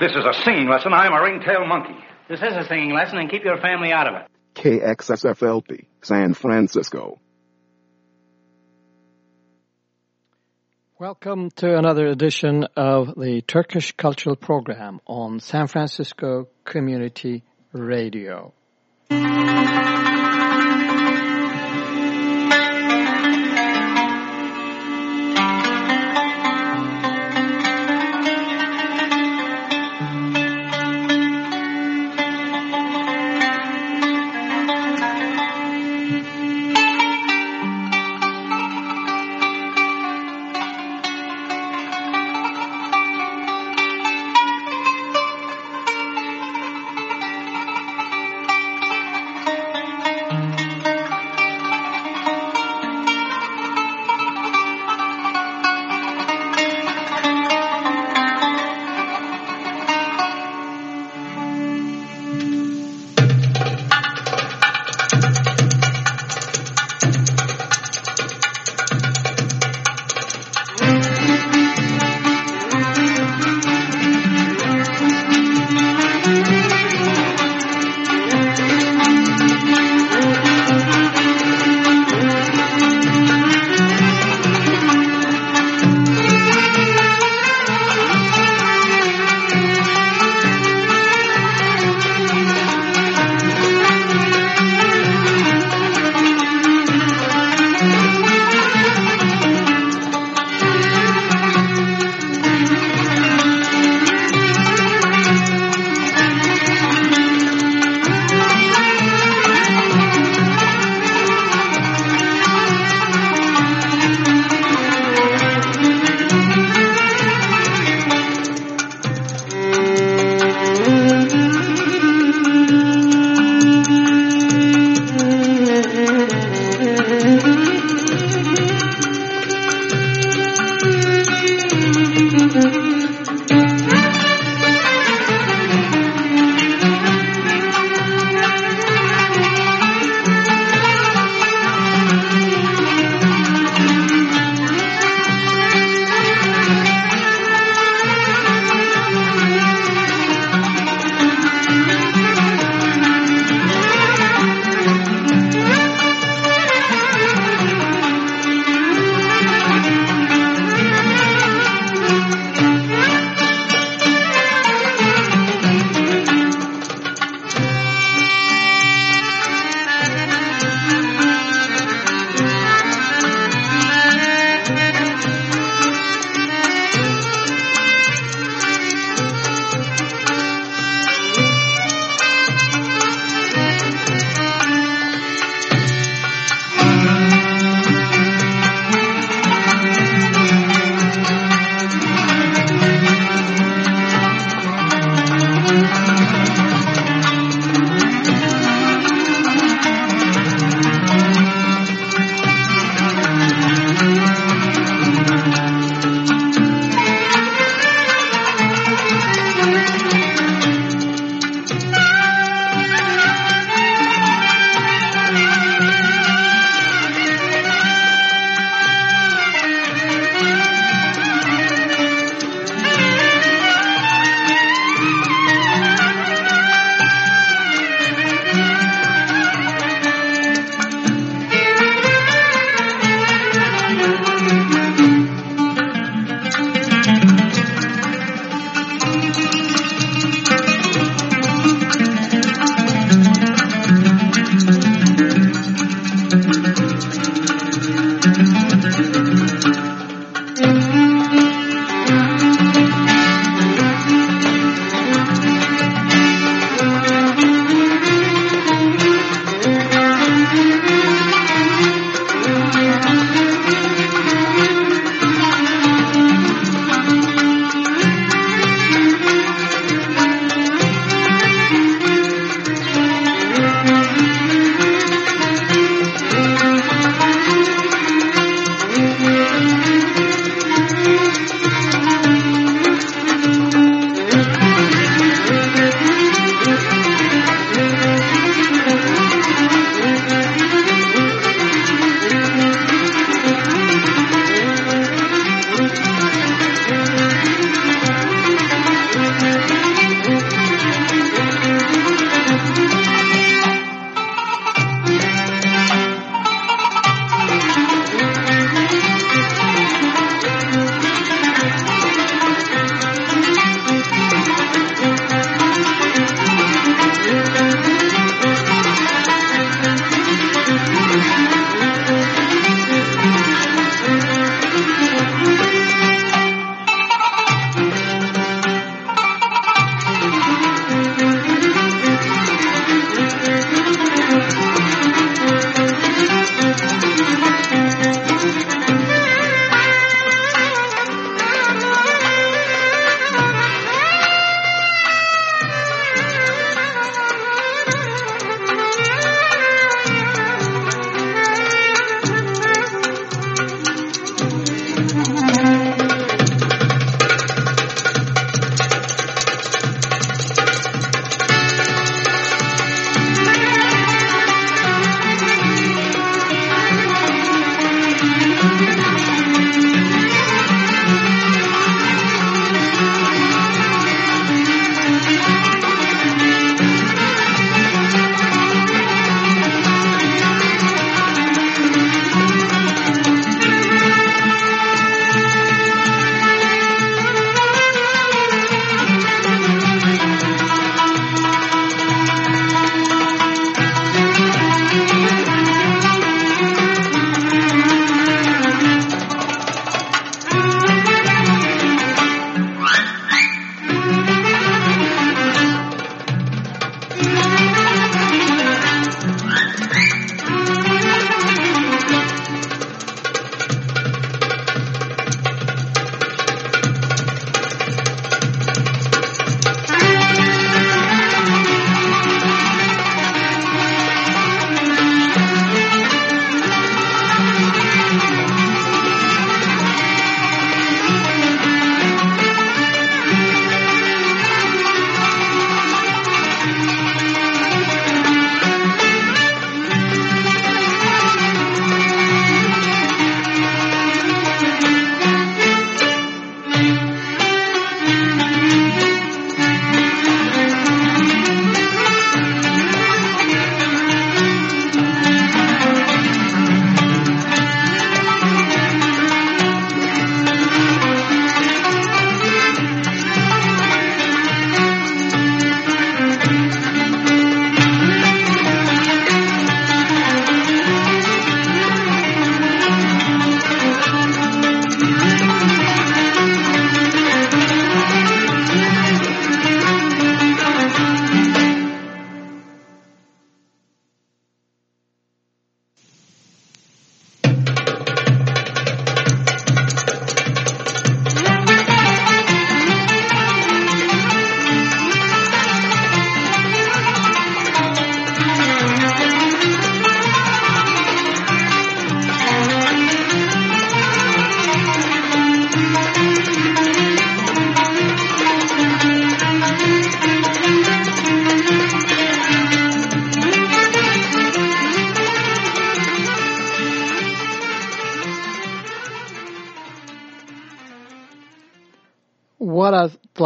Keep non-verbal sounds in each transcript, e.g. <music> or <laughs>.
this is a singing lesson, I am a ringtail monkey. This is a singing lesson, and keep your family out of it. KXSFLP, San Francisco. Welcome to another edition of the Turkish Cultural Program on San Francisco Community Radio.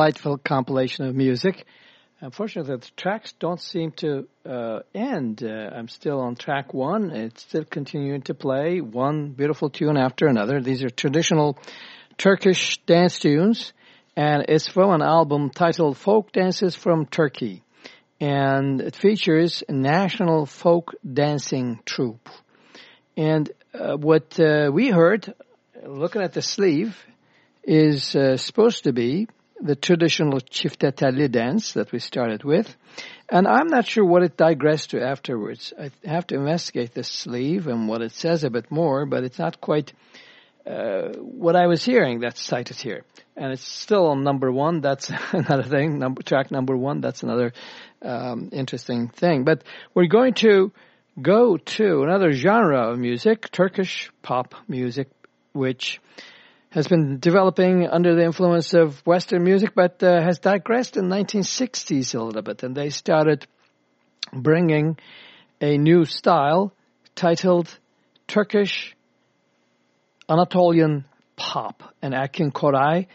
Delightful compilation of music. Unfortunately, the tracks don't seem to uh, end. Uh, I'm still on track one. It's still continuing to play one beautiful tune after another. These are traditional Turkish dance tunes, and it's from an album titled Folk Dances from Turkey. And it features national folk dancing troupe. And uh, what uh, we heard, looking at the sleeve, is uh, supposed to be the traditional çiftetelli dance that we started with. And I'm not sure what it digressed to afterwards. I have to investigate the sleeve and what it says a bit more, but it's not quite uh, what I was hearing that's cited here. And it's still on number one. That's <laughs> another thing. Number, track number one. That's another um, interesting thing. But we're going to go to another genre of music, Turkish pop music, which has been developing under the influence of Western music, but uh, has digressed in 1960s a little bit, and they started bringing a new style titled Turkish Anatolian pop. And Erkin Koray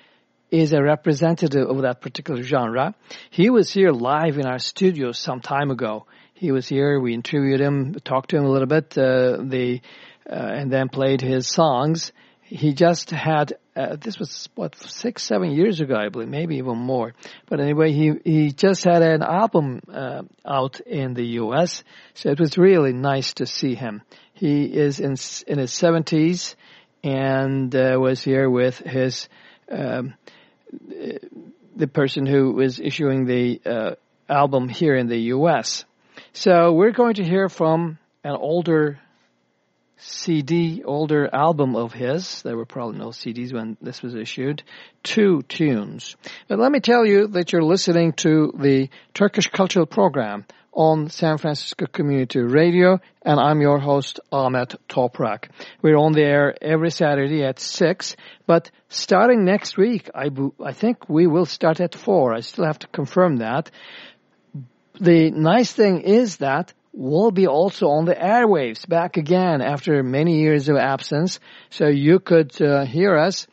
is a representative of that particular genre. He was here live in our studio some time ago. He was here. We interviewed him, talked to him a little bit, uh, the, uh, and then played his songs he just had uh, this was what six seven years ago I believe maybe even more. But anyway he he just had an album uh, out in the US so it was really nice to see him. He is in in his 70s and uh, was here with his um, the person who was issuing the uh, album here in the US so we're going to hear from an older CD, older album of his. There were probably no CDs when this was issued. Two tunes. But let me tell you that you're listening to the Turkish Cultural Program on San Francisco Community Radio, and I'm your host, Ahmet Toprak. We're on the air every Saturday at 6, but starting next week, I, I think we will start at 4. I still have to confirm that. The nice thing is that will be also on the airwaves back again after many years of absence. So you could uh, hear us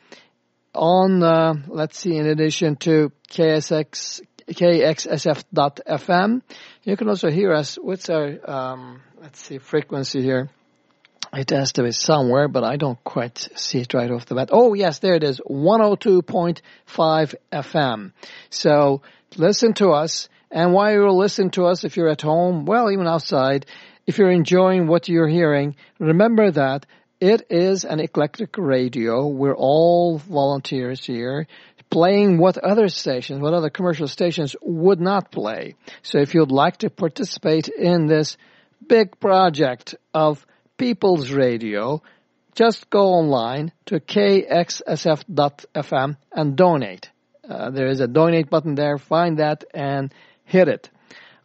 on, uh, let's see, in addition to KSX, KXSF.FM, you can also hear us. What's our, um, let's see, frequency here? It has to be somewhere, but I don't quite see it right off the bat. Oh, yes, there it is, 102.5 FM. So listen to us and while you're listening to us, if you're at home, well, even outside, if you're enjoying what you're hearing, remember that it is an eclectic radio. We're all volunteers here. playing what other stations, what other commercial stations would not play. So if you'd like to participate in this big project of People's Radio, just go online to kxsf.fm and donate. Uh, there is a donate button there. Find that and hit it.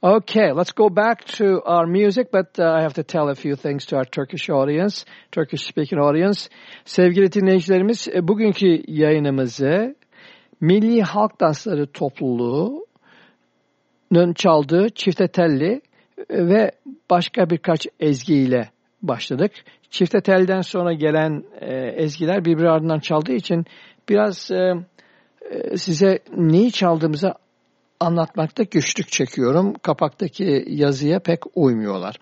Okay, let's go back to our music, but uh, I have to tell a few things to our Turkish audience, Turkish speaking audience. Sevgili dinleyicilerimiz, e, bugünkü yayınımızı Milli Halk Dansları Topluluğu'nun çaldığı çifte telli e, ve başka birkaç ezgiyle başladık. Çifte telden sonra gelen e, ezgiler birbiri ardından çaldığı için biraz e, e, size neyi çaldığımızı anlatmakta güçlük çekiyorum. Kapaktaki yazıya pek uymuyorlar.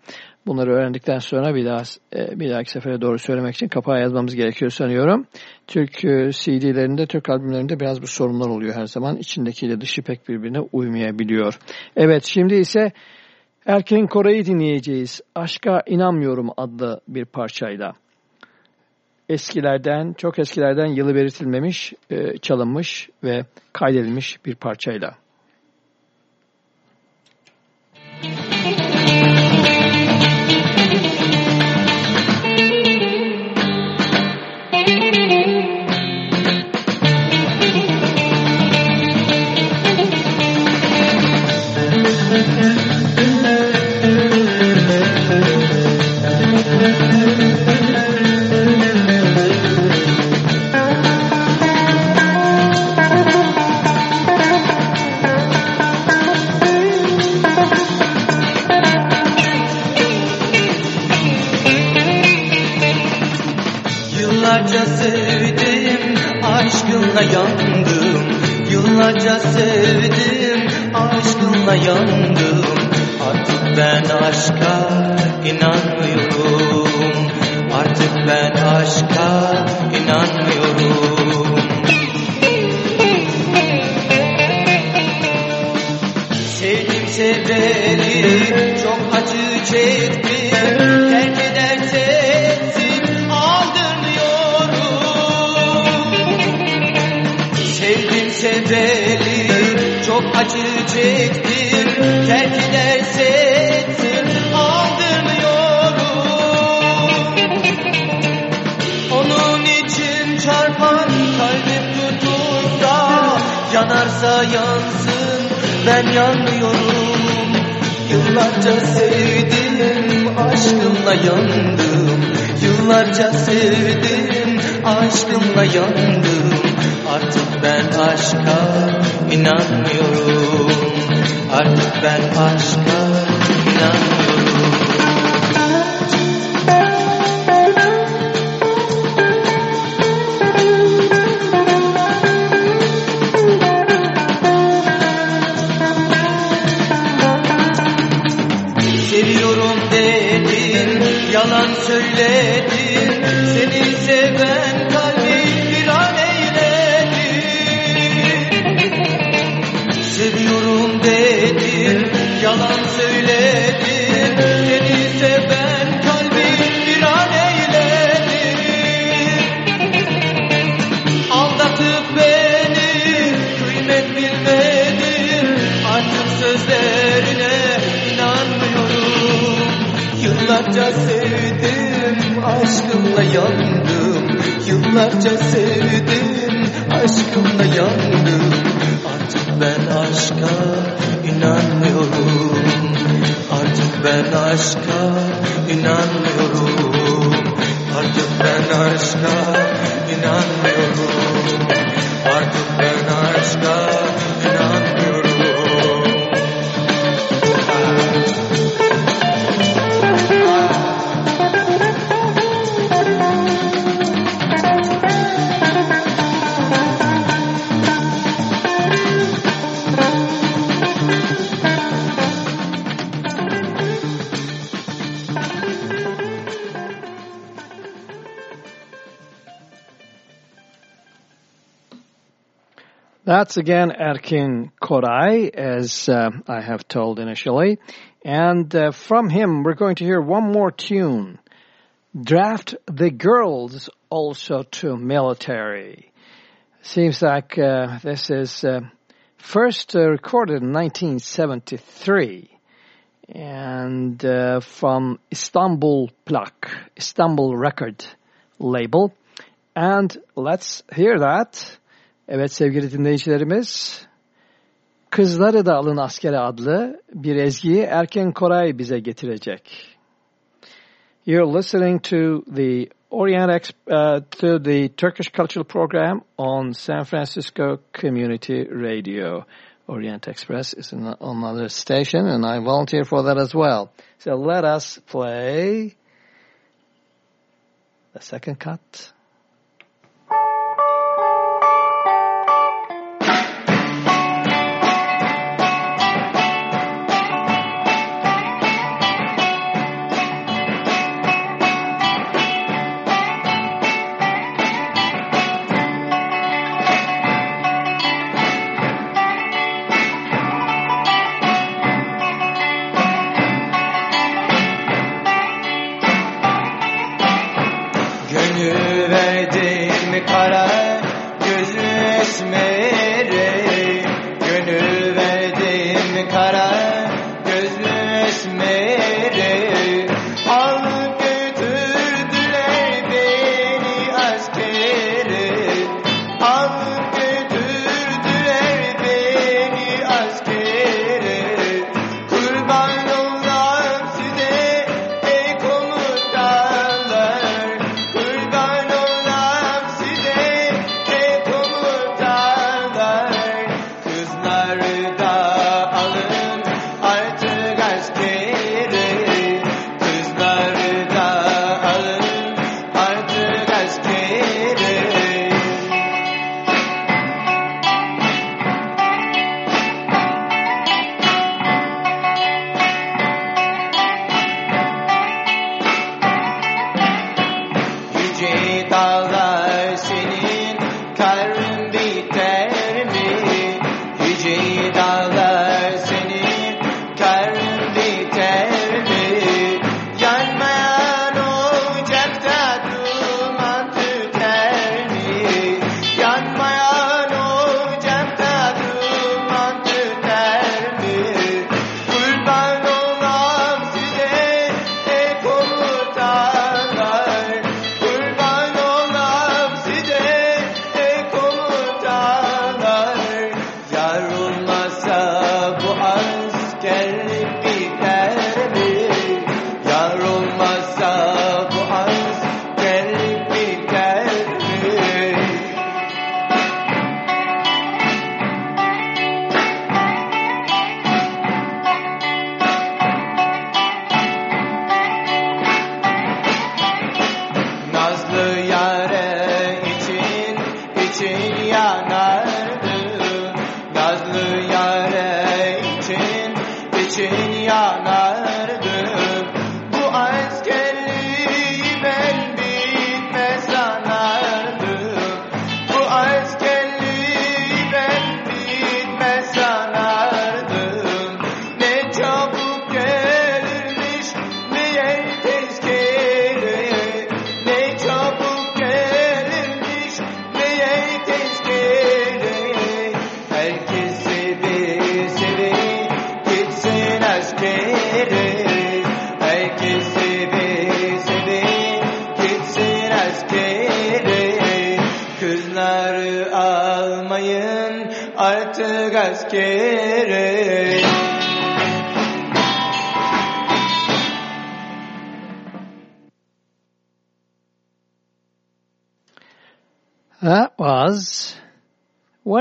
Bunları öğrendikten sonra bir daha e, bir dahaki sefere doğru söylemek için kapağa yazmamız gerekiyor sanıyorum. Türk e, CD'lerinde, Türk albümlerinde biraz bu sorunlar oluyor her zaman. İçindekiyle dışı pek birbirine uymayabiliyor. Evet şimdi ise Erkin Koray'ı dinleyeceğiz. Aşka İnanmıyorum adlı bir parçayla. Eskilerden, çok eskilerden yılı belirtilmemiş, e, çalınmış ve kaydedilmiş bir parçayla. Yıllarca sevdim aşkınla yandım. Artık ben aşka inanmıyorum. Artık ben aşka inanmıyorum. Sevdim seveli çok acı çektim. Terk ederse bedeli çok acı çektim terk ederse etsin aldırmıyorum onun için çarpan kalbim tutulsa yanarsa yansın ben yanmıyorum. Yıllarca sevdim aşkımla yandım. Yıllarca sevdim aşkımla yandım Artık ben aşka inanmıyorum. Artık ben aşka inanmıyorum That's again Erkin Koray, as uh, I have told initially. And uh, from him, we're going to hear one more tune. Draft the Girls also to Military. Seems like uh, this is uh, first uh, recorded in 1973 and uh, from Istanbul Plak, Istanbul Record label. And let's hear that. Evet sevgili dinleyicilerimiz, Kızları da Alın Askere adlı bir ezgiyi Erkin Koray bize getirecek. You're listening to the Orient uh, to the Turkish Cultural Program on San Francisco Community Radio. Orient Express is an, another station, and I volunteer for that as well. So let us play the second cut.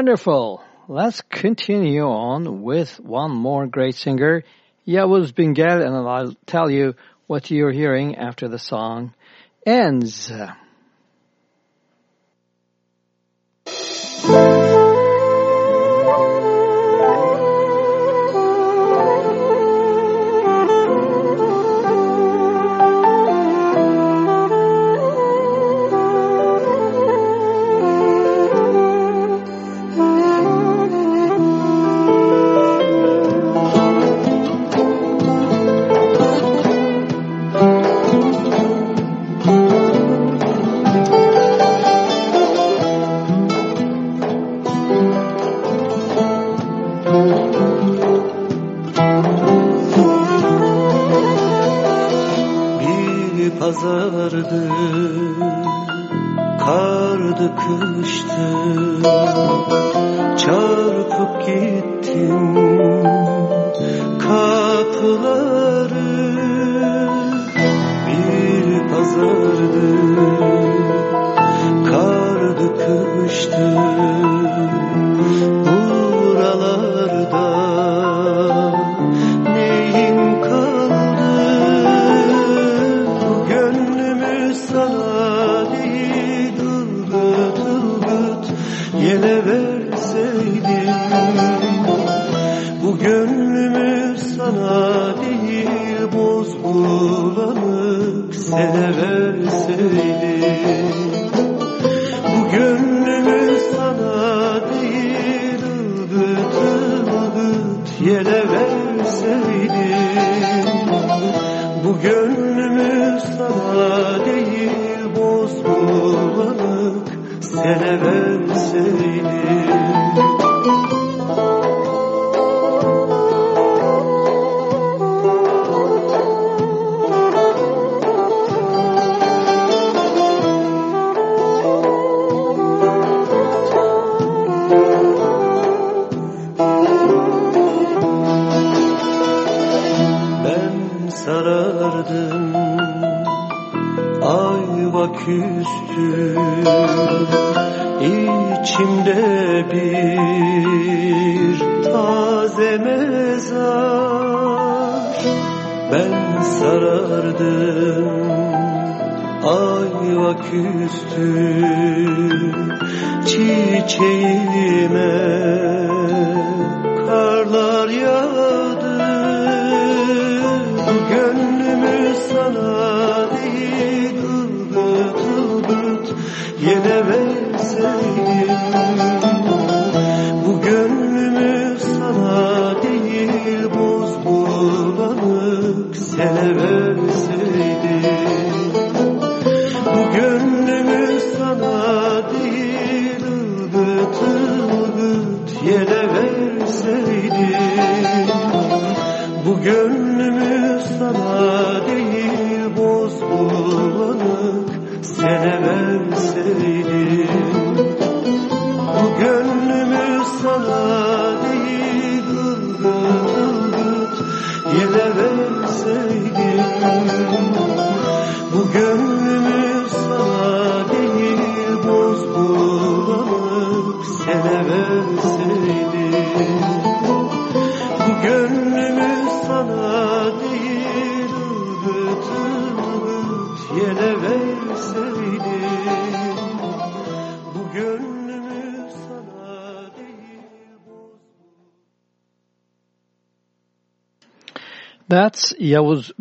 Wonderful. Let's continue on with one more great singer, Yavuz Bingöl, and I'll tell you what you're hearing after the song ends.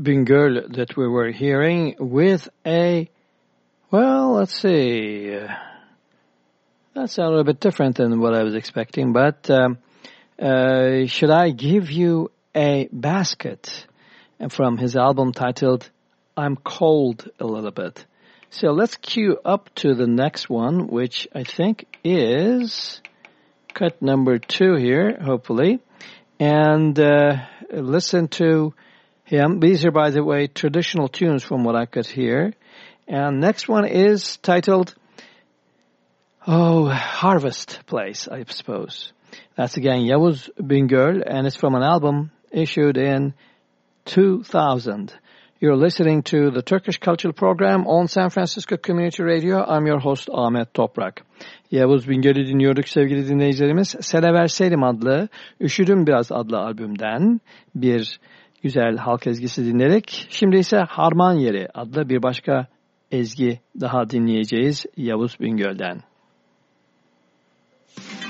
Bingöl that we were hearing with a, well, let's see. That sounded a bit different than what I was expecting, but um, uh, should I give you a basket? From his album titled I'm Cold a Little Bit. So let's queue up to the next one, which I think is cut number two here, hopefully. And uh, listen to him. These are, by the way, traditional tunes from what I could hear. And next one is titled, oh, Harvest Place, I suppose. That's again Yavuz Bingöl, and it's from an album issued in 2000. You're listening to the Turkish Cultural Program on San Francisco Community Radio. I'm your host Ahmet Toprak. Yavuz Bingöl'ü dinliyorduk sevgili dinleyicilerimiz. Sele Verseydim adlı Üşüdüm Biraz adlı albümden bir güzel halk ezgisi dinledik. Şimdi ise Harman Yeri adlı bir başka ezgi daha dinleyeceğiz Yavuz Bingöl'den. Thank.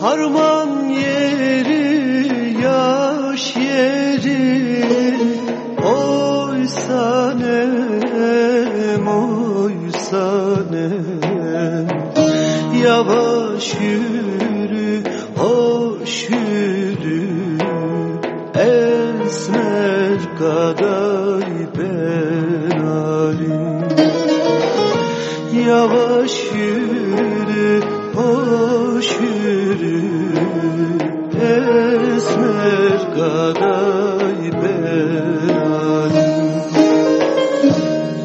harman yeri yaş yeri oysa nem oysa nem yavaş yürü hoş yürü esmer kadar ben alim yavaş Garay Beralim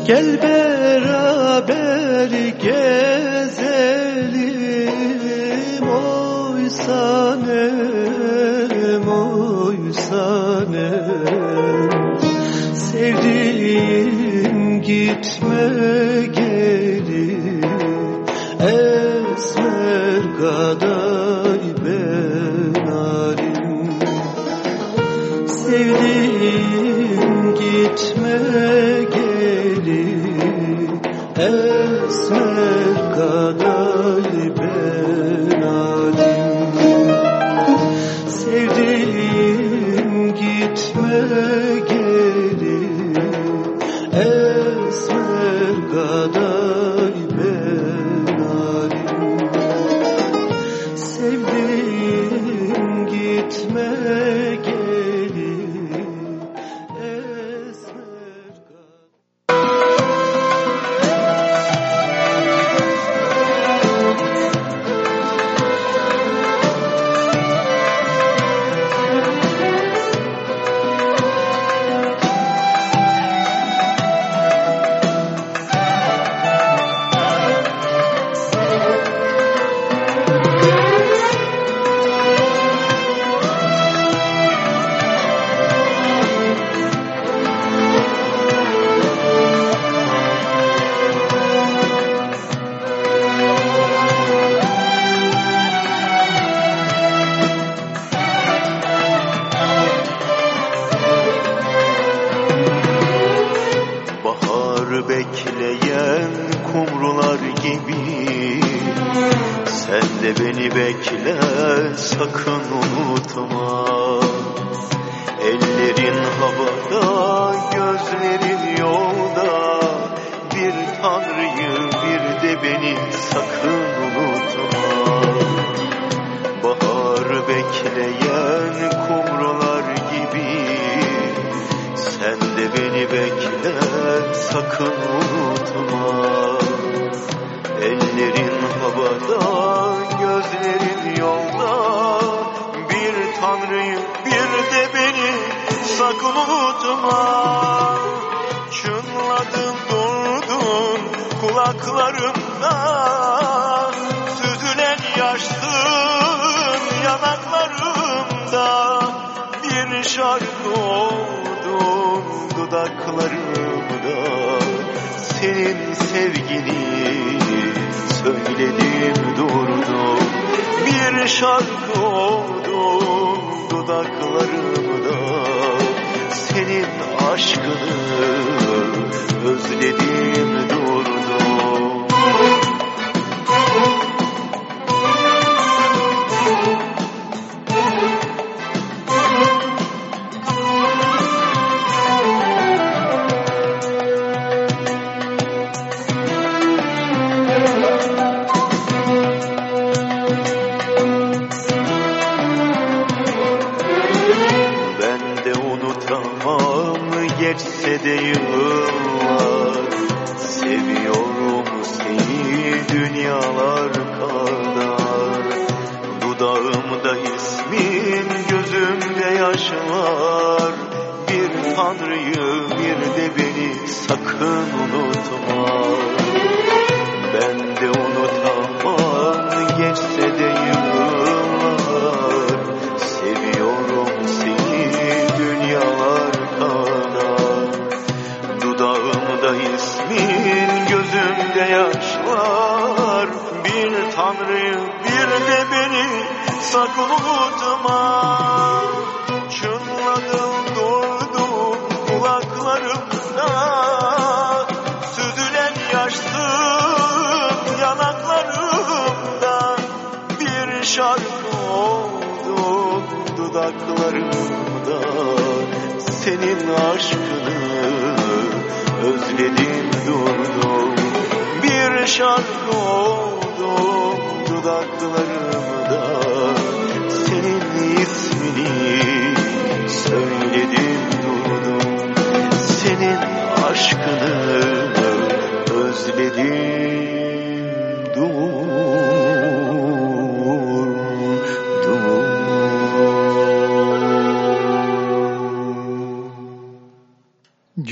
Gel beraber gezelim Oy sanem, oy sanem Sevdiğim gitme Amen.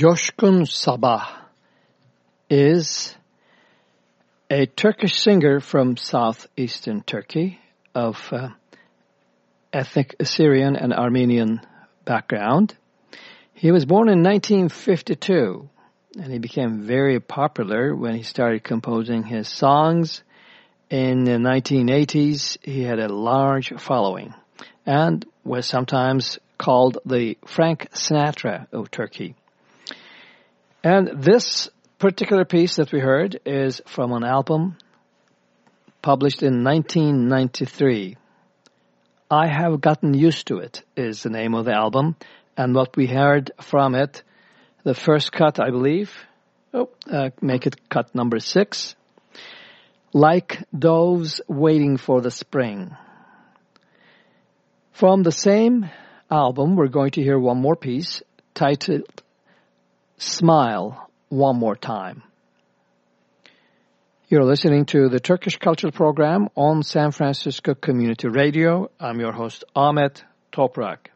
Coşkun Sabah is a Turkish singer from southeastern Turkey of uh, ethnic Assyrian and Armenian background. He was born in 1952 and he became very popular when he started composing his songs. In the 1980s, he had a large following and was sometimes called the Frank Sinatra of Turkey. And this particular piece that we heard is from an album published in 1993. I Have Gotten Used to It is the name of the album. And what we heard from it, the first cut, I believe, oh, uh, make it cut number six, Like Doves Waiting for the Spring. From the same album, we're going to hear one more piece titled Smile One More Time. You're listening to the Turkish Cultural Program on San Francisco Community Radio. I'm your host, Ahmet Toprak.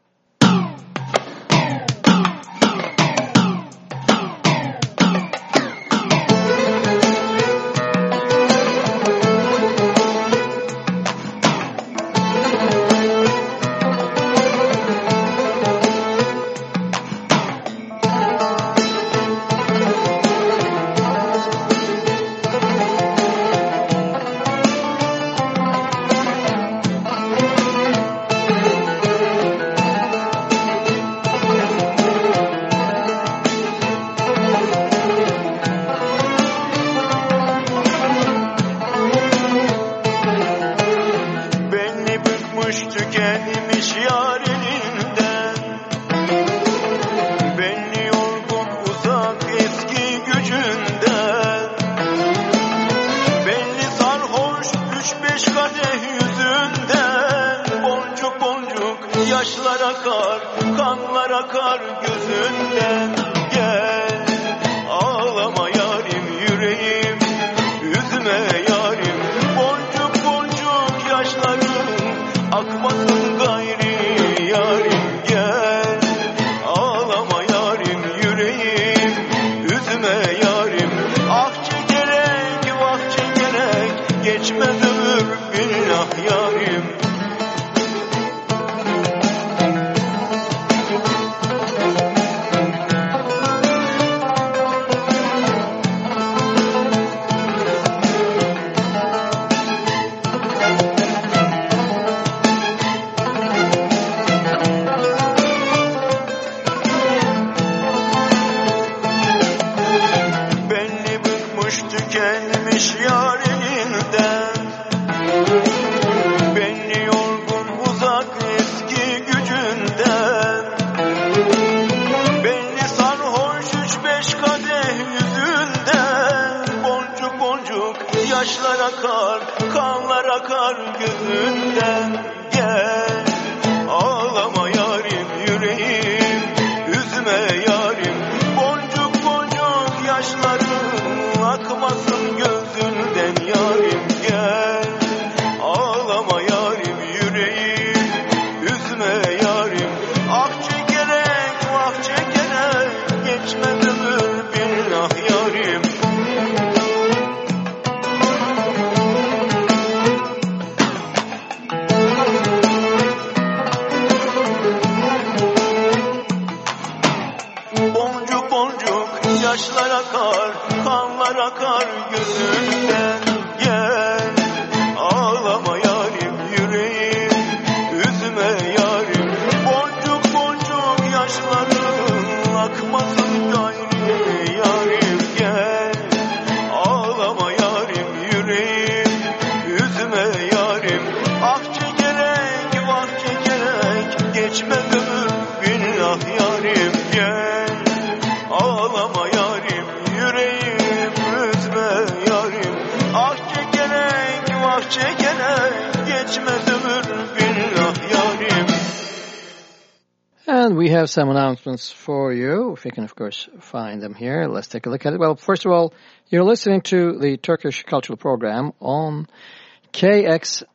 Have some announcements for you, if you can, of course, find them here. Let's take a look at it. Well, first of all, you're listening to the Turkish Cultural Program on kxsf.fm.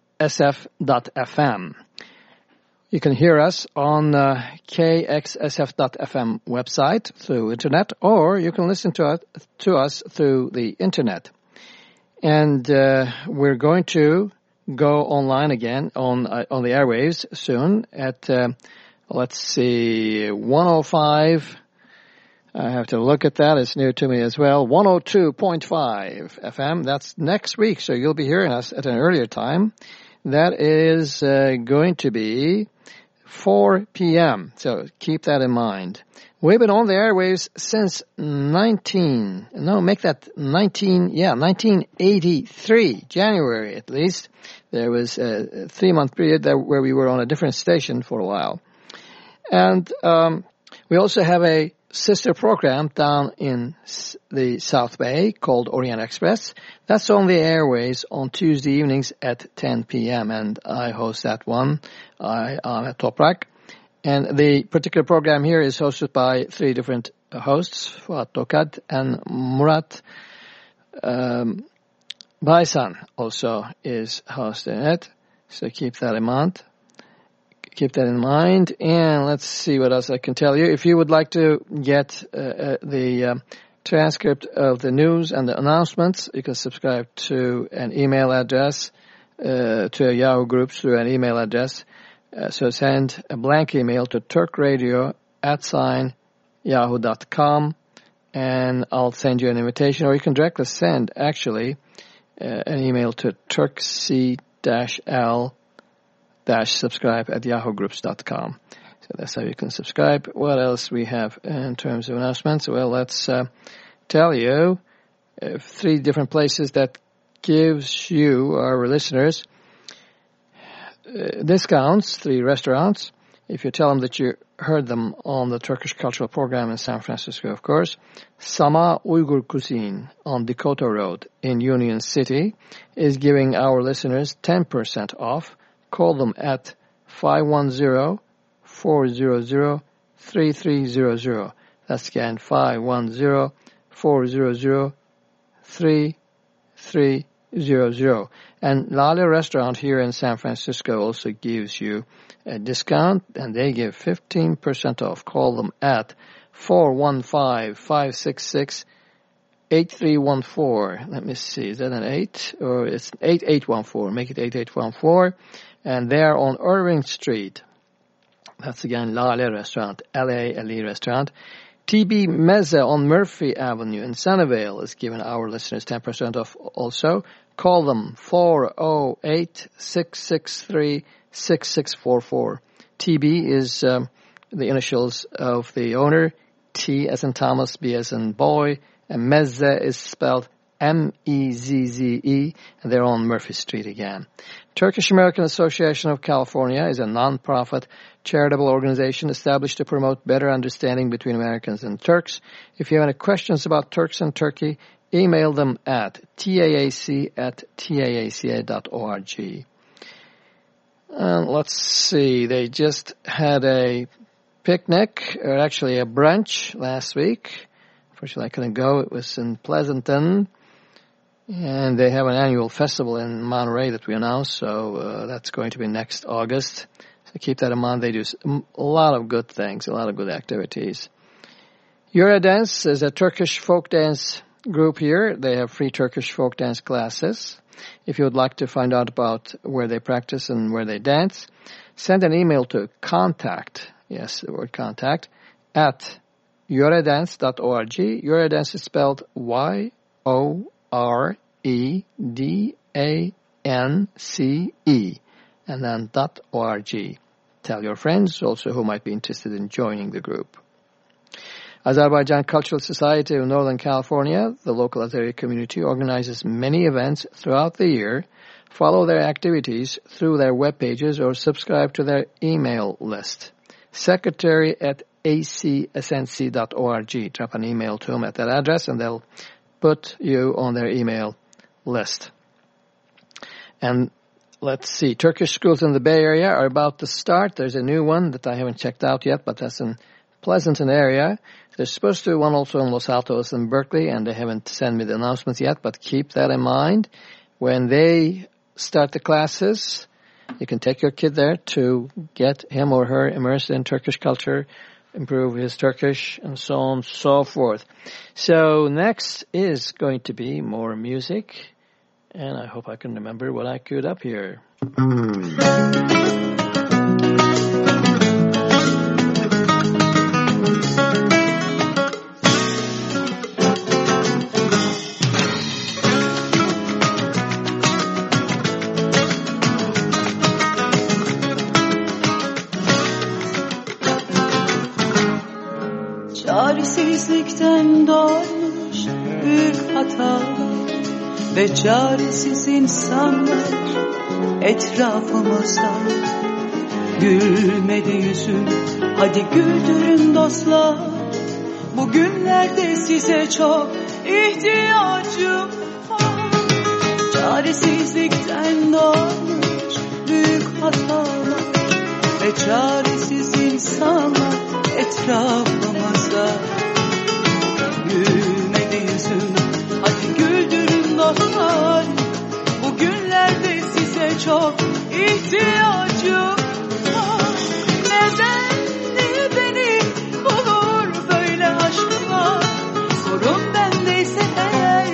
You can hear us on uh, kxsf.fm website through internet, or you can listen to us, to us through the internet. And uh, we're going to go online again on uh, on the airwaves soon at uh, let's see 105 I have to look at that. It's new to me as well. 102.5 FM. That's next week. So you'll be hearing us at an earlier time. That is uh, going to be 4 p.m. So keep that in mind. We've been on the airwaves since 19, no, make that 19, yeah, 1983, January at least. There was a three month period where we were on a different station for a while. And um, we also have a sister program down in the South Bay called Orient Express. That's on the airways on Tuesday evenings at 10 p.m. and I host that one. I am at Toprak. And the particular program here is hosted by three different hosts, Fuat Tokad and Murat um, Baisan also is hosting it. So keep that in mind keep that in mind. And let's see what else I can tell you. If you would like to get uh, uh, the um, transcript of the news and the announcements, you can subscribe to an email address, uh, to Yahoo group through an email address. Uh, so send a blank email to turkradio at sign yahoo.com and I'll send you an invitation or you can directly send actually uh, an email to turkc-l dash subscribe at yahoogroups.com. So that's how you can subscribe. What else we have in terms of announcements? Well, let's uh, tell you uh, three different places that gives you, our listeners, uh, discounts, three restaurants. If you tell them that you heard them on the Turkish Cultural Program in San Francisco, of course. Sama Uyghur Cuisine on Decoto Road in Union City is giving our listeners 10% off call them at 510-400-3300. That's again 510-400-3300. And Lale Restaurant here in San Francisco also gives you a discount and they give 15% off. Call them at 415-566 8314. Let me see. Is that an 8 or it's 8814? Make it 8814 and they're on Irving Street. That's again Lale Restaurant, L-A-L-E Restaurant. TB Mezze on Murphy Avenue in Sunnyvale is giving our listeners 10% off also. Call them 408-663-6644. TB is um, the initials of the owner, T as in Thomas, B as in boy, and Mezze is spelled M-E-Z-Z-E, and they're on Murphy Street again. Turkish American Association of California is a non-profit charitable organization established to promote better understanding between Americans and Turks. If you have any questions about Turks and Turkey, email them at taac at taaca.org. And let's see, they just had a picnic, or actually a brunch last week. Unfortunately, I couldn't go. It was in Pleasanton. And they have an annual festival in Monterey that we announced, so uh, that's going to be next August. So keep that in mind. They do a lot of good things, a lot of good activities. Yoredance is a Turkish folk dance group here. They have free Turkish folk dance classes. If you would like to find out about where they practice and where they dance, send an email to contact, yes, the word contact, at yoredance.org. Yoredance is spelled Y-O R E D A N C E and then dot org. Tell your friends also who might be interested in joining the group. Azerbaijan Cultural Society of Northern California, the local Azeri community, organizes many events throughout the year. Follow their activities through their web pages or subscribe to their email list. Secretary at acsnc.org. Drop an email to them at that address and they'll put you on their email list. And let's see, Turkish schools in the Bay Area are about to start. There's a new one that I haven't checked out yet, but that's in Pleasanton area. There's supposed to be one also in Los Altos and Berkeley, and they haven't sent me the announcements yet, but keep that in mind. When they start the classes, you can take your kid there to get him or her immersed in Turkish culture, improve his Turkish, and so on and so forth. So next is going to be more music, and I hope I can remember what I queued up here. Hmm. Ve çaresiz insanlar etrafımızda Gülmedi yüzüm hadi güldürün dostlar. Bugünlerde size çok ihtiyacım var. Çaresizlikten doğmuş büyük hatalar Ve çaresiz insanlar etrafımızda Gülmedi yüzüm dostlar. Bugünlerde size çok ihtiyacım var. Neden beni bulur böyle aşklar? Sorun bendeyse eğer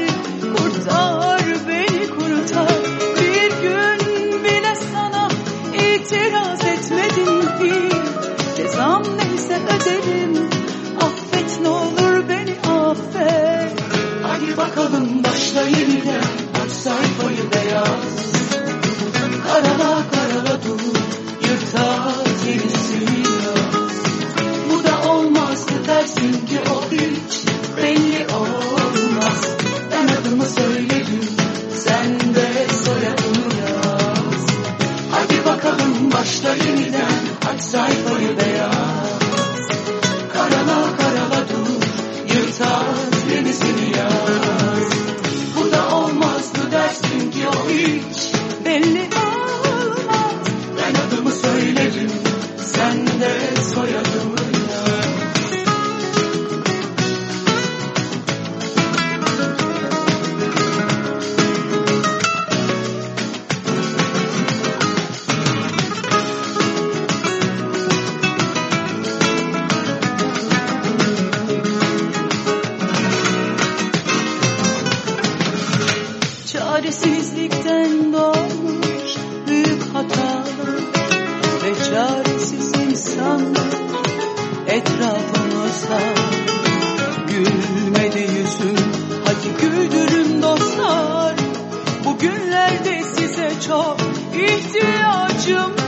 kurtar beni kurtar. Bir gün bile sana itiraz etmedim hiç Cezam neyse öderim bakalım başla yeniden Gülmedi yüzüm hadi güldürün dostlar. Bugünlerde size çok ihtiyacım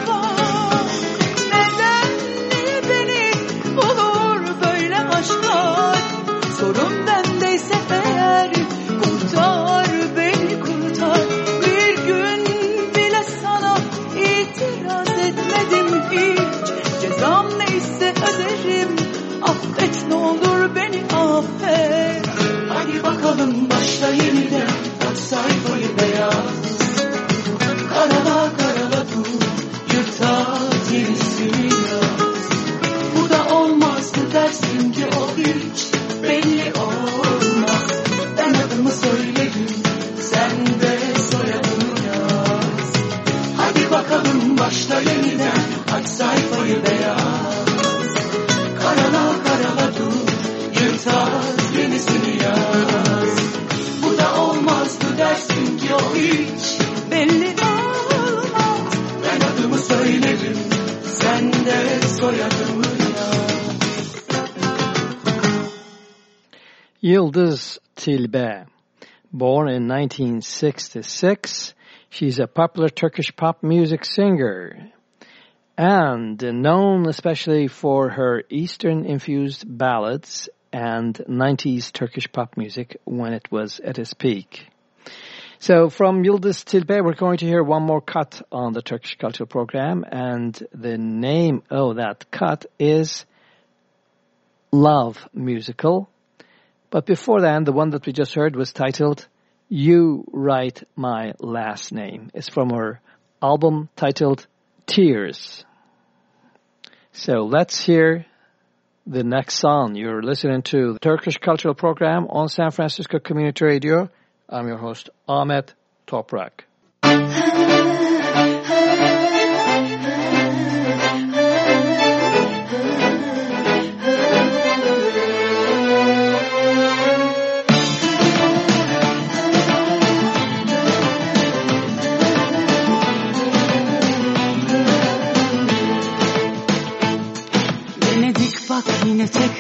Tilbe. Born in 1966, she's a popular Turkish pop music singer and known especially for her Eastern-infused ballads and 90s Turkish pop music when it was at its peak. So from Yıldız Tilbe, we're going to hear one more cut on the Turkish Cultural Program, and the name of that cut is Love Musical. But before that, the one that we just heard was titled You Write My Last Name. It's from her album titled Tears. So let's hear the next song. You're listening to the Turkish Cultural Program on San Francisco Community Radio. I'm your host, Ahmet Toprak.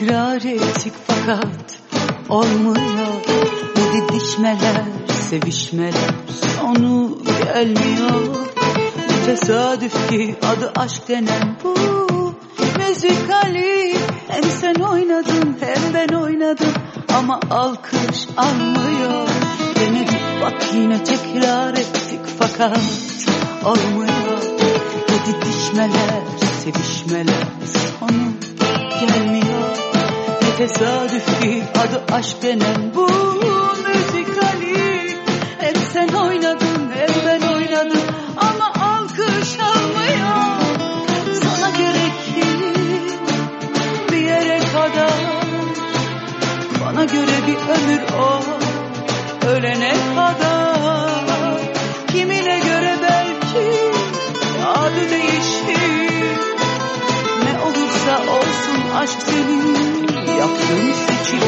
Tekrar ettik fakat olmuyor. Bu didişmeler, sevişmeler sonu gelmiyor. Bir tesadüf ki adı aşk denen bu Müzikali hem sen oynadın hem ben oynadım. Ama alkış almıyor. Denedik bak yine tekrar ettik fakat olmuyor. Bu didişmeler, sevişmeler sonu gelmiyor tesadüf ki adı aşk denen bu müzikali. Hem sen oynadın hem ben oynadım Ama alkış almıyor Sana gerek ki bir yere kadar. Bana göre bir ömür o ölene kadar. Kimine göre belki adı değişir. Ne olursa olsun aşk senin Yaptığın seçim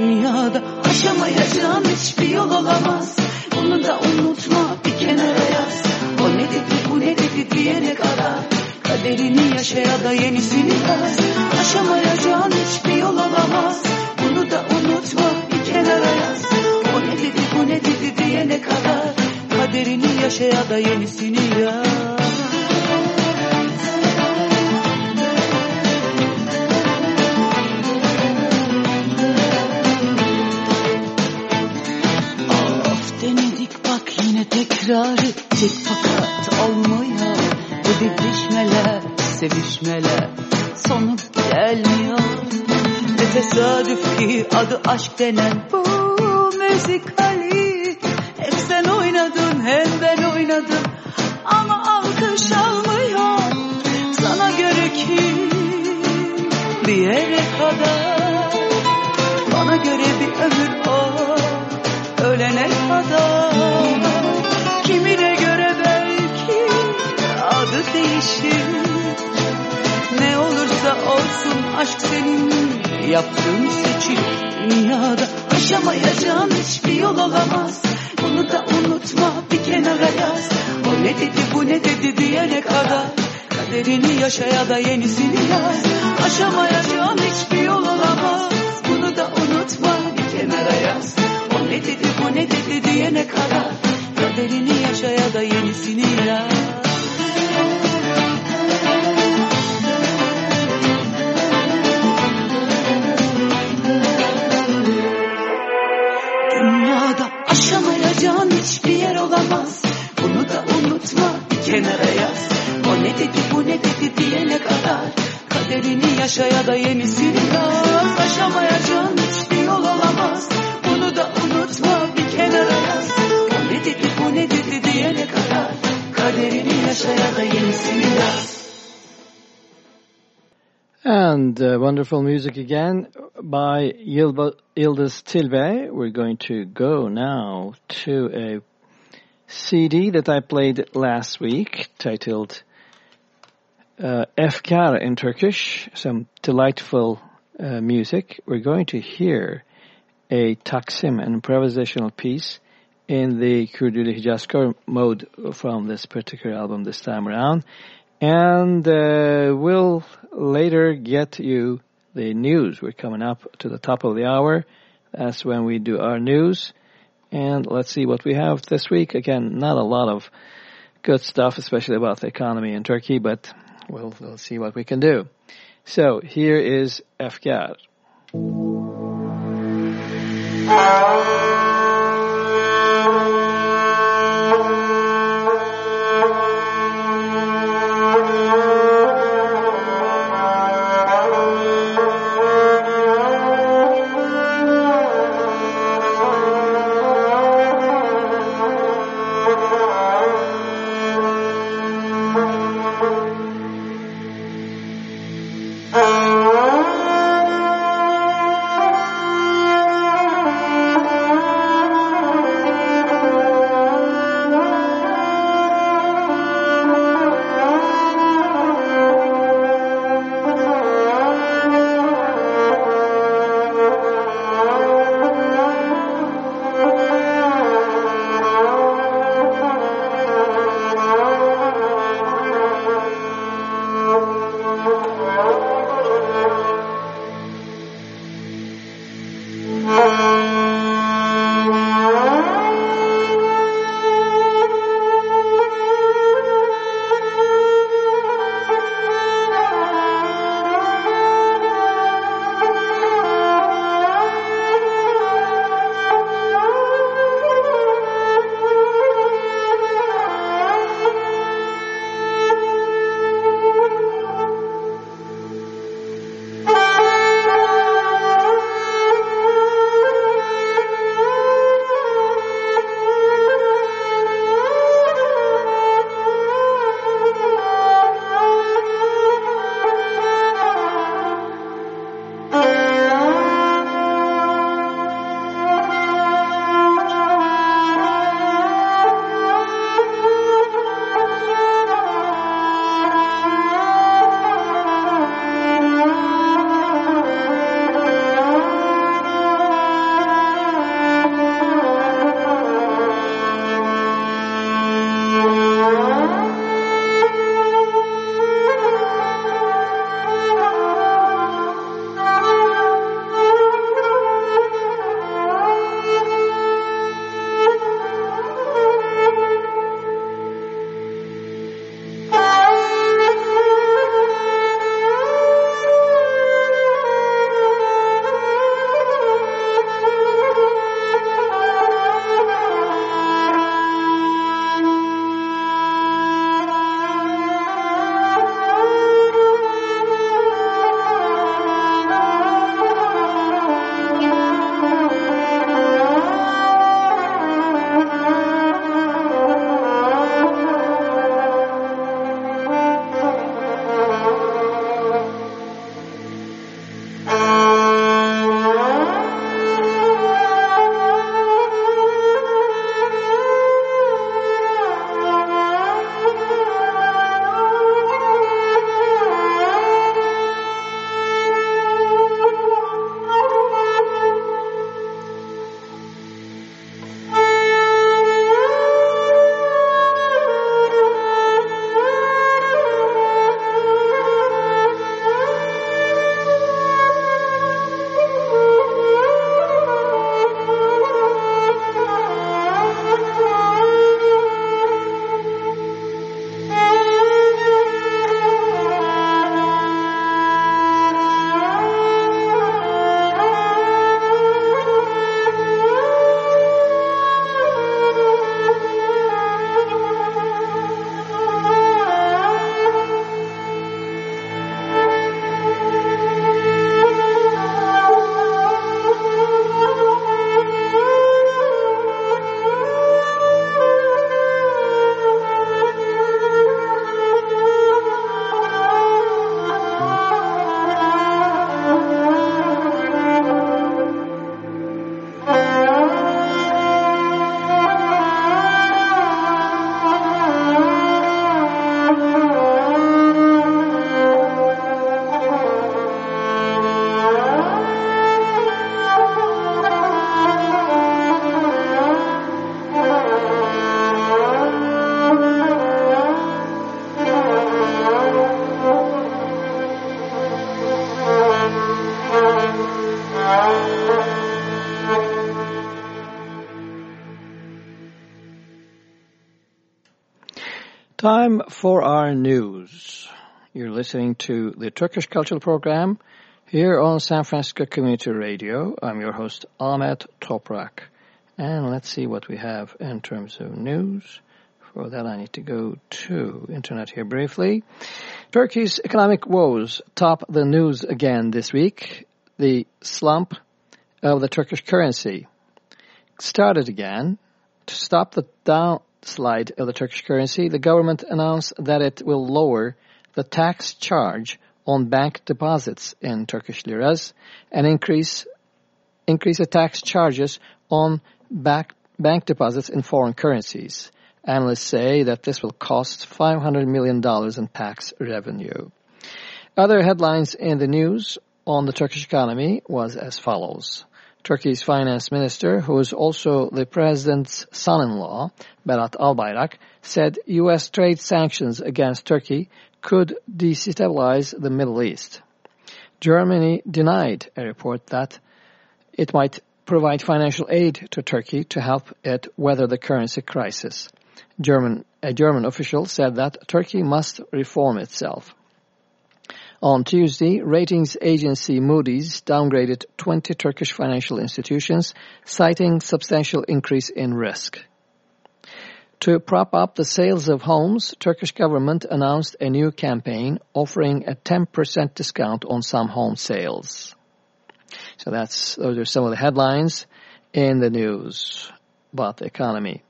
dünyada Aşamayacağın hiçbir yol olamaz. Bunu da unutma bir kenara yaz. O ne dedi bu ne dedi diyene kadar Kaderini yaşa ya da yenisini yaz. Aşamayacağın hiçbir yol olamaz. Bunu da unutma bir kenara yaz. O ne dedi bu ne dedi diyene kadar Kaderini yaşa ya da yenisini yaz aşk denen bu music again by Yıldız Tilbe. We're going to go now to a CD that I played last week titled uh, Efkar in Turkish, some delightful uh, music. We're going to hear a taksim, an improvisational piece in the Kürdili Hicazkar mode from this particular album this time around. And uh, we'll later get you the news. We're coming up to the top of the hour. That's when we do our news. And let's see what we have this week. Again, not a lot of good stuff, especially about the economy in Turkey, but we'll, we'll see what we can do. So here is Efkar. Time for our news. You're listening to the Turkish Cultural Program here on San Francisco Community Radio. I'm your host, Ahmet Toprak. And let's see what we have in terms of news. For that, I need to go to internet here briefly. Turkey's economic woes top the news again this week. The slump of the Turkish currency started again. To stop the downslide of the Turkish currency, the government announced that it will lower the tax charge on bank deposits in Turkish liras and increase increase the tax charges on back, bank deposits in foreign currencies. Analysts say that this will cost $500 million in tax revenue. Other headlines in the news on the Turkish economy was as follows. Turkey's finance minister, who is also the president's son-in-law, Berat Albayrak, said U.S. trade sanctions against Turkey could destabilize the Middle East. Germany denied a report that it might provide financial aid to Turkey to help it weather the currency crisis. German, a German official said that Turkey must reform itself. On Tuesday, ratings agency Moody's downgraded 20 Turkish financial institutions, citing substantial increase in risk. To prop up the sales of homes, Turkish government announced a new campaign offering a 10% discount on some home sales. So that's those are some of the headlines in the news about the economy.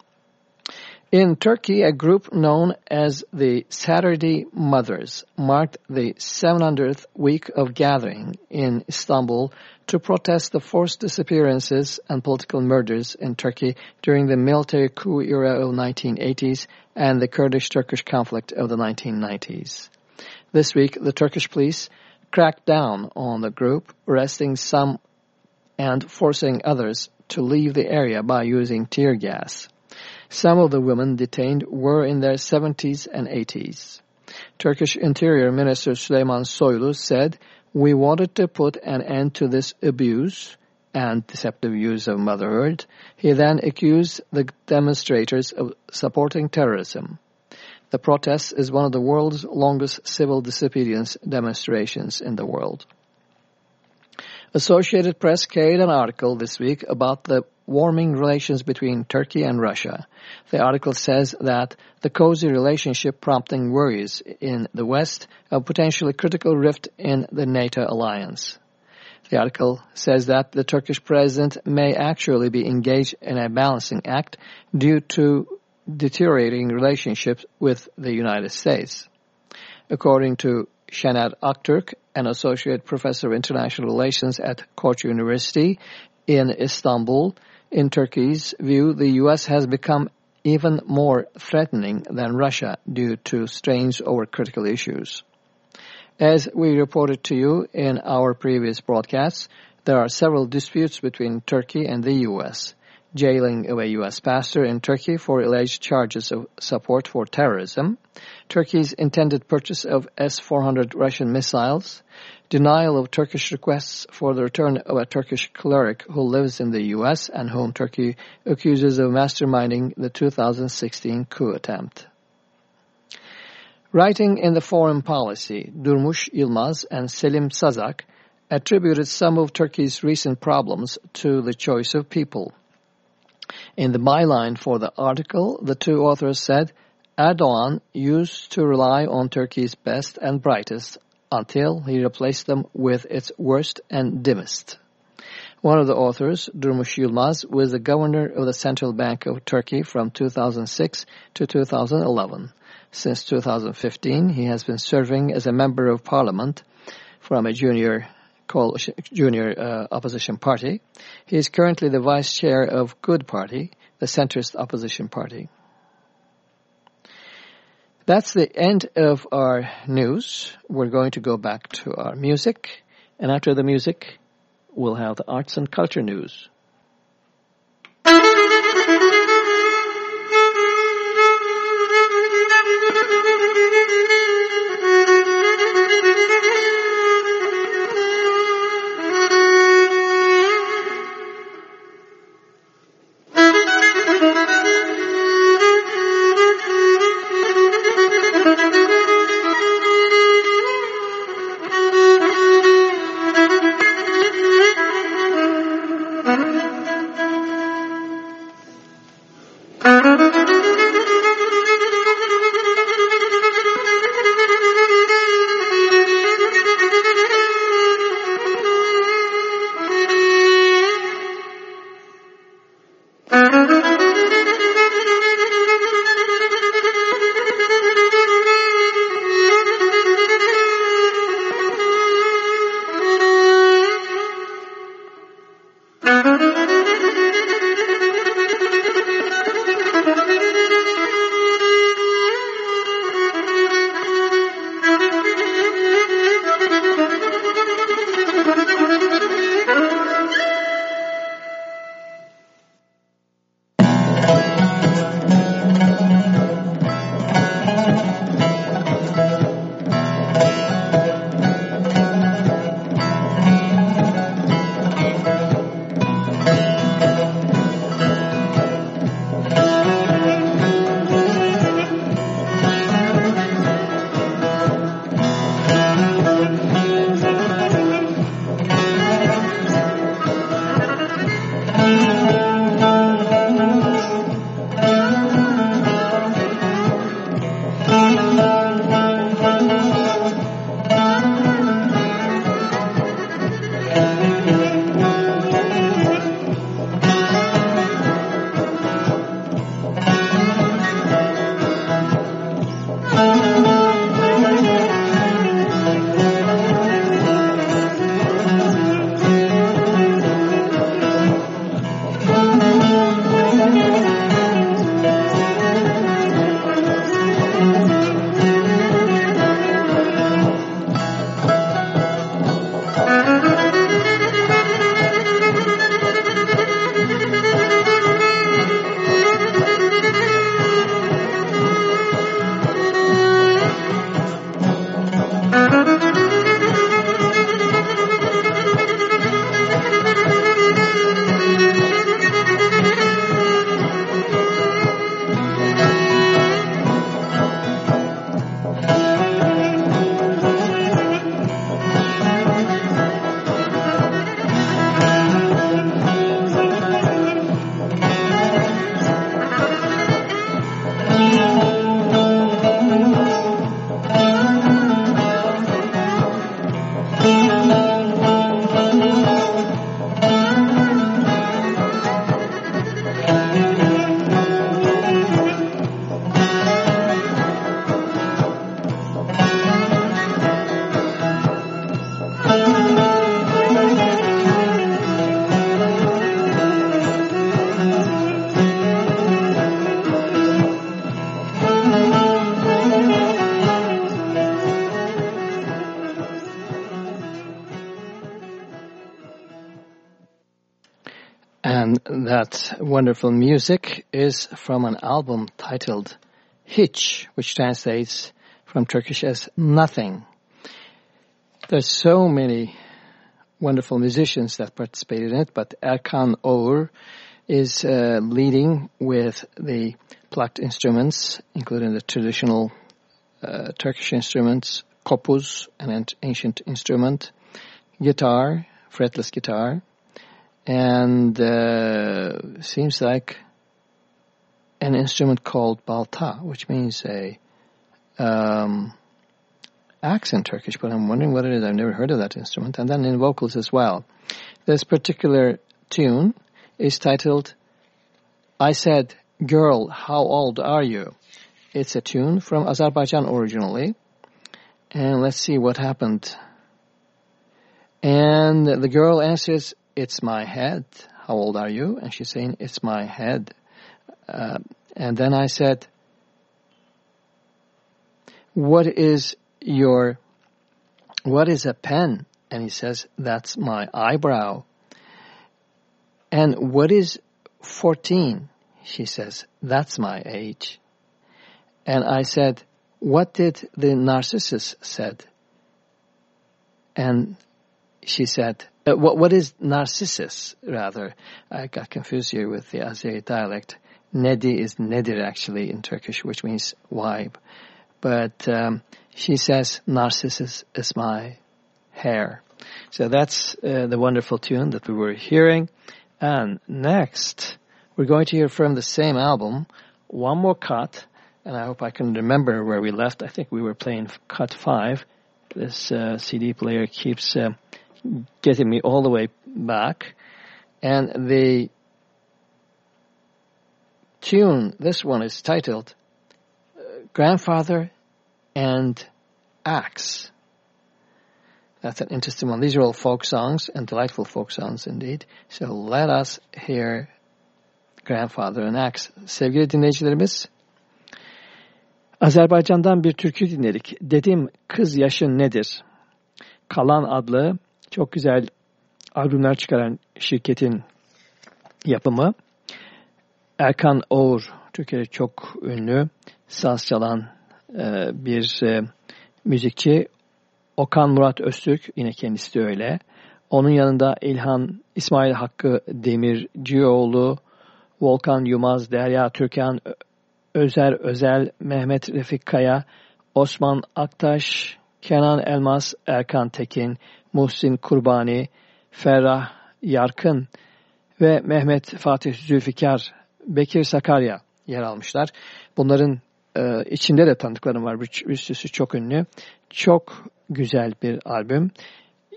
In Turkey, a group known as the Saturday Mothers marked the 700th week of gathering in Istanbul to protest the forced disappearances and political murders in Turkey during the military coup era of 1980s and the Kurdish-Turkish conflict of the 1990s. This week, the Turkish police cracked down on the group, arresting some and forcing others to leave the area by using tear gas. Some of the women detained were in their 70s and 80s. Turkish Interior Minister Süleyman Soylu said, We wanted to put an end to this abuse and deceptive use of motherhood. He then accused the demonstrators of supporting terrorism. The protest is one of the world's longest civil disobedience demonstrations in the world. Associated Press carried an article this week about the warming relations between Turkey and Russia. The article says that the cozy relationship prompting worries in the West of potentially critical rift in the NATO alliance. The article says that the Turkish president may actually be engaged in a balancing act due to deteriorating relationships with the United States. According to Şener Aktürk, an associate professor of international relations at Koç University in Istanbul, in Turkey's view, the U.S. has become even more threatening than Russia due to strains over critical issues. As we reported to you in our previous broadcasts, there are several disputes between Turkey and the U.S. Jailing a U.S. pastor in Turkey for alleged charges of support for terrorism, Turkey's intended purchase of S-400 Russian missiles, denial of Turkish requests for the return of a Turkish cleric who lives in the U.S. and whom Turkey accuses of masterminding the 2016 coup attempt. Writing in the Foreign Policy, Durmuş Yılmaz and Selim Sazak attributed some of Turkey's recent problems to the choice of people. In the byline for the article, the two authors said, Erdogan used to rely on Turkey's best and brightest until he replaced them with its worst and dimmest. One of the authors, Durmuş Yılmaz, was the governor of the Central Bank of Turkey from 2006 to 2011. Since 2015, he has been serving as a member of parliament from a junior coalition, junior uh, opposition party. He is currently the vice chair of Good Party, the centrist opposition party. That's the end of our news. We're going to go back to our music. And after the music, we'll have the arts and culture news. That wonderful music is from an album titled Hiç, which translates from Turkish as nothing. There's so many wonderful musicians that participated in it, but Erkan Oğur is uh, leading with the plucked instruments, including the traditional uh, Turkish instruments, kopuz, an ancient instrument, guitar, fretless guitar, and uh, seems like an instrument called balta, which means a um, axe in Turkish, but I'm wondering what it is. I've never heard of that instrument. And then in vocals as well. This particular tune is titled, I Said, Girl, How Old Are You? It's a tune from Azerbaijan originally. And let's see what happened. And the girl answers, it's my head. How old are you? And she's saying, it's my head. Uh, and then I said, what is your, what is a pen? And he says, that's my eyebrow. And what is 14? She says, that's my age. And I said, what did the Narcissus said? And she said, uh, what, what is Narcissus, rather? I got confused here with the Azeri dialect. Nedi is nedir actually in Turkish, which means wife. But um, she says Narcissus is my hair. So that's uh, the wonderful tune that we were hearing. And next, we're going to hear from the same album, one more cut, and I hope I can remember where we left. I think we were playing cut five. This uh, CD player keeps uh, getting me all the way back. And the tune, this one is titled uh, Grandfather and Axe. That's an interesting one. These are all folk songs and delightful folk songs indeed. So let us hear Grandfather and Axe. Sevgili dinleyicilerimiz, Azerbaycan'dan bir türkü dinledik. Dedim kız yaşın nedir? Kalan adlı çok güzel albümler çıkaran şirketin yapımı. Erkan Oğur, Türkiye'de çok ünlü, saz çalan e, bir e, müzikçi. Okan Murat Öztürk, yine kendisi de öyle. Onun yanında İlhan İsmail Hakkı Demircioğlu, Volkan Yumaz, Derya Türkan, Özer Özel, Mehmet Refik Kaya, Osman Aktaş, Kenan Elmas, Erkan Tekin, Muhsin Kurbani, Ferrah Yarkın ve Mehmet Fatih Zülfikar, Bekir Sakarya yer almışlar. Bunların e, içinde de tanıdıklarım var. Üstüsü çok ünlü. Çok güzel bir albüm.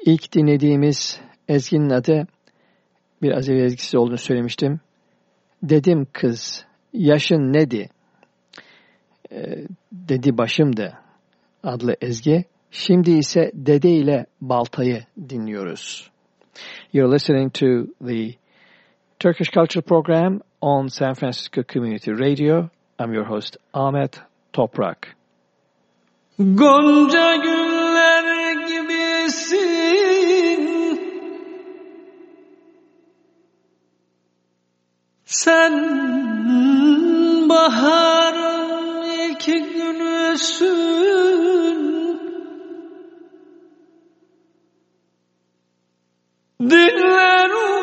İlk dinlediğimiz ezginin adı bir Azevi ezgisi olduğunu söylemiştim. Dedim kız, yaşın nedi? E, dedi başımdı adlı ezgi. Şimdi ise Dede ile Balta'yı dinliyoruz. You're listening to the Turkish Culture Program on San Francisco Community Radio. I'm your host Ahmet Toprak. Gonca güller gibisin Sen baharın ilk günüsün Dillerun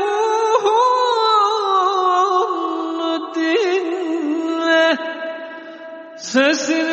dinle sesini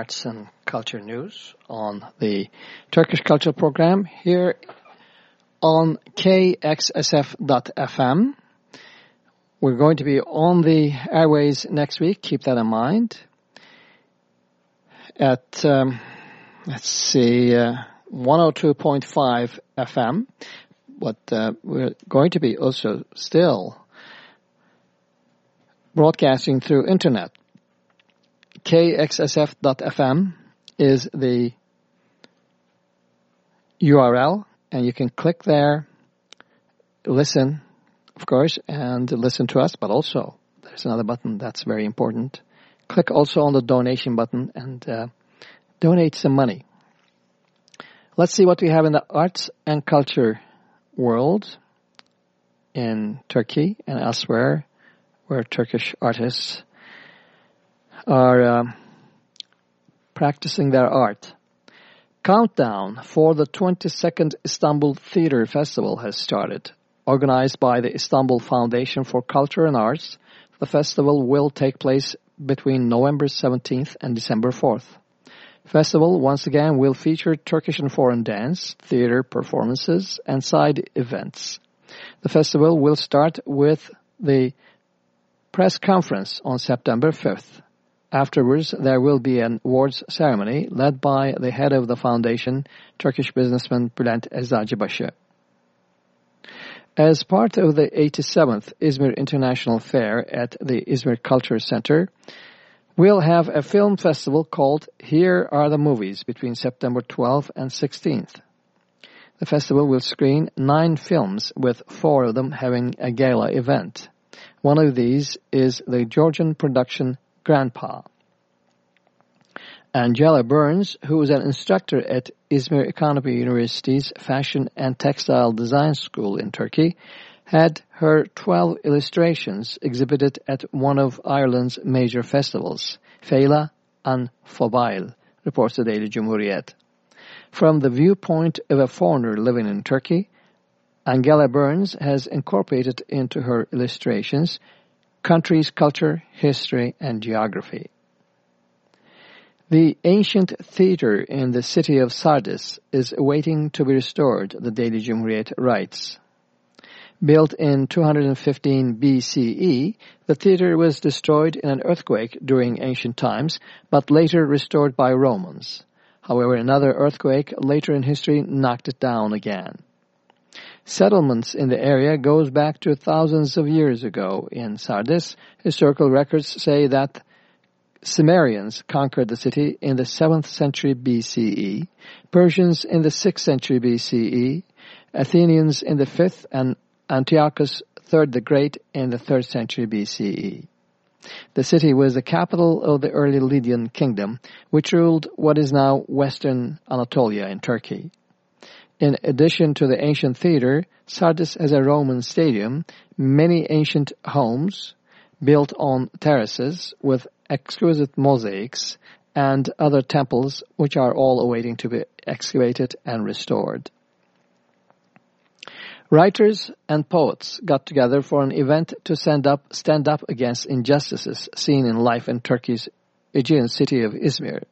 arts and culture news on the Turkish Culture Program here on kxsf.fm. We're going to be on the airways next week. Keep that in mind. At, um, let's see, uh, 102.5 FM. But uh, we're going to be also still broadcasting through internet. kxsf.fm is the URL and you can click there, listen, of course, and listen to us, but also there's another button that's very important. Click also on the donation button and uh, donate some money. Let's see what we have in the arts and culture world in Turkey and elsewhere where Turkish artists are uh, practicing their art. Countdown for the 22nd Istanbul Theatre Festival has started. Organized by the Istanbul Foundation for Culture and Arts, the festival will take place between November 17th and December 4th. Festival once again will feature Turkish and foreign dance, theater performances, and side events. The festival will start with the press conference on September 5th. Afterwards, there will be an awards ceremony led by the head of the foundation, Turkish businessman Bülent Eczacıbaşı. As part of the 87th Izmir International Fair at the Izmir Culture Center, we'll have a film festival called Here Are the Movies between September 12th and 16th. The festival will screen nine films with four of them having a gala event. One of these is the Georgian production grandpa. Angela Burns, who is an instructor at Izmir Economy University's Fashion and Textile Design School in Turkey, had her 12 illustrations exhibited at one of Ireland's major festivals, Féile an Phobail, reports the Daily Cumhuriyet. From the viewpoint of a foreigner living in Turkey, Angela Burns has incorporated into her illustrations country's culture, history, and geography. The ancient theater in the city of Sardis is waiting to be restored, the Daily Cumhuriyet writes. Built in 215 BCE, the theater was destroyed in an earthquake during ancient times, but later restored by Romans. However, another earthquake later in history knocked it down again. Settlements in the area goes back to thousands of years ago. In Sardis, historical records say that Cimmerians conquered the city in the 7th century BCE, Persians in the 6th century BCE, Athenians in the 5th, and Antiochus III the Great in the 3rd century BCE. The city was the capital of the early Lydian kingdom, which ruled what is now western Anatolia in Turkey. In addition to the ancient theater, Sardis has a Roman stadium, many ancient homes built on terraces with exquisite mosaics, and other temples which are all awaiting to be excavated and restored. Writers and poets got together for an event to stand up, stand up against injustices seen in life in Turkey's Aegean city of Izmir.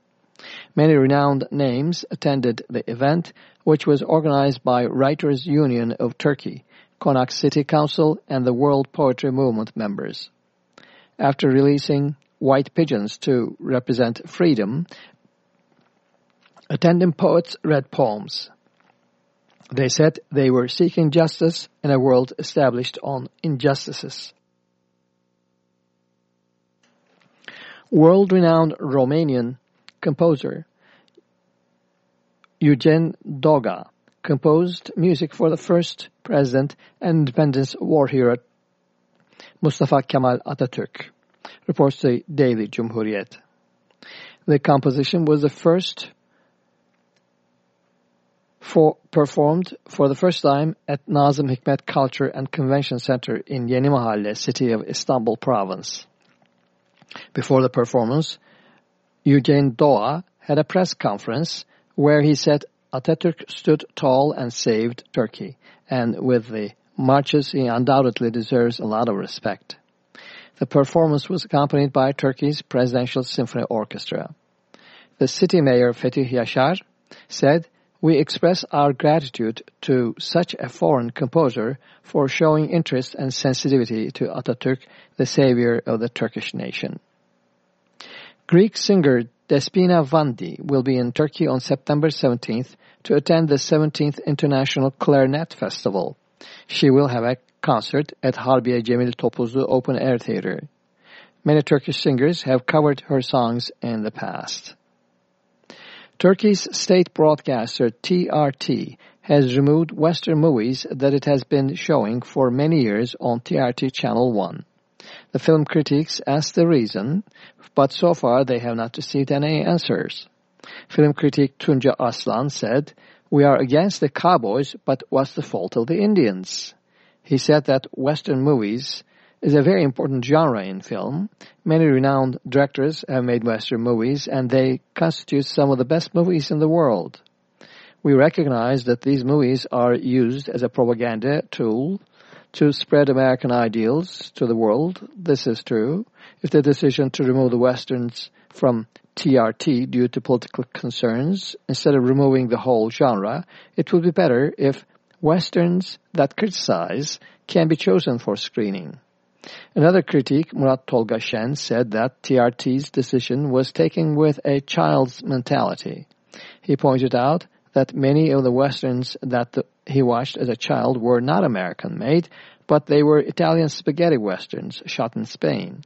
Many renowned names attended the event, which was organized by Writers Union of Turkey, Konak City Council, and the World Poetry Movement members. After releasing White Pigeons to represent freedom, attending poets read poems. They said they were seeking justice in a world established on injustices. World-renowned Romanian composer Eugen Doga composed music for the first president and independence war hero Mustafa Kemal Atatürk, reports the Daily Cumhuriyet. The composition was the first for, performed for the first time at Nazım Hikmet Culture and Convention Center in Yeni Mahalle, city of Istanbul province. Before the performance, Eugene Doga had a press conference where he said Atatürk stood tall and saved Turkey, and with the marches he undoubtedly deserves a lot of respect. The performance was accompanied by Turkey's Presidential Symphony Orchestra. The city mayor Fetih Yaşar said, We express our gratitude to such a foreign composer for showing interest and sensitivity to Atatürk, the savior of the Turkish nation. Greek singer Despina Vandi will be in Turkey on September 17th to attend the 17th International Clarinet Festival. She will have a concert at Harbiye Cemil Topuzlu Open Air Theater. Many Turkish singers have covered her songs in the past. Turkey's state broadcaster TRT has removed Western movies that it has been showing for many years on TRT Channel 1. The film critics asked the reason, but so far they have not received any answers. Film critic Tunca Arslan said, We are against the cowboys, but what's the fault of the Indians? He said that Western movies is a very important genre in film. Many renowned directors have made Western movies, and they constitute some of the best movies in the world. We recognize that these movies are used as a propaganda tool to spread American ideals to the world. This is true. If the decision to remove the Westerns from TRT due to political concerns, instead of removing the whole genre, it would be better if Westerns that criticize can be chosen for screening. Another critique, Murat Tolga Şen, said that TRT's decision was taken with a child's mentality. He pointed out that many of the westerns that the, he watched as a child were not American-made, but they were Italian spaghetti westerns shot in Spain.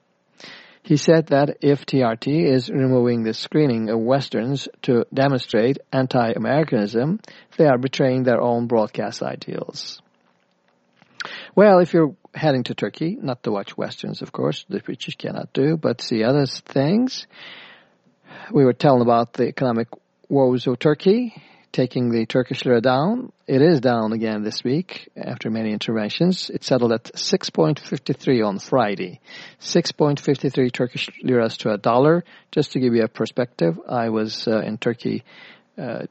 He said that if TRT is removing the screening of westerns to demonstrate anti-Americanism, they are betraying their own broadcast ideals. Well, if you're heading to Turkey, not to watch westerns, of course, the you cannot do, but see other things. We were telling about the economic woes of Turkey, taking the Turkish lira down. It is down again this week after many interventions. It settled at 6.53 on Friday. 6.53 Turkish liras to a dollar. Just to give you a perspective, I was uh, in Turkey uh,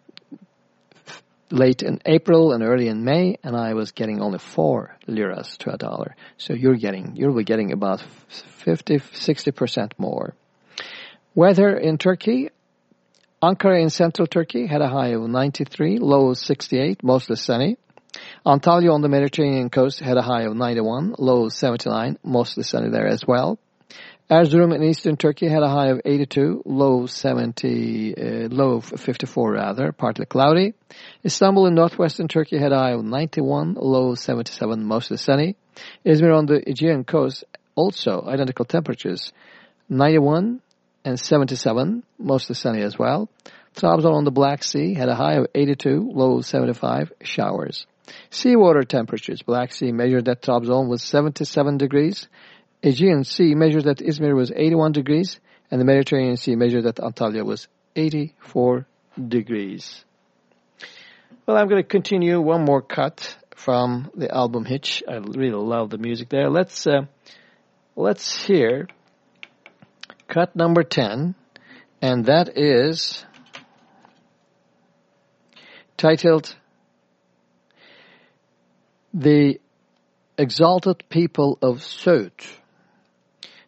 late in April and early in May, and I was getting only four liras to a dollar. So you're getting, you'll be getting about 50, 60% more. Weather in Turkey, Ankara in central Turkey had a high of 93, low of 68, mostly sunny. Antalya on the Mediterranean coast had a high of 91, low of 79, mostly sunny there as well. Erzurum in eastern Turkey had a high of 82, low 70, uh, low 54 rather, partly cloudy. Istanbul in northwestern Turkey had a high of 91, low 77, mostly sunny. Izmir on the Aegean coast also identical temperatures, 91 and 77, mostly sunny as well. Trabzon on the Black Sea had a high of 82, low of 75, showers. Seawater temperatures, Black Sea measured at Trabzon was 77 degrees, Aegean Sea measured at Izmir was 81 degrees, and the Mediterranean Sea measured at Antalya was 84 degrees. Well, I'm going to continue one more cut from the album Hiç. I really love the music there. Let's uh, let's hear cut number 10, and that is titled The Exalted People of Söğüt.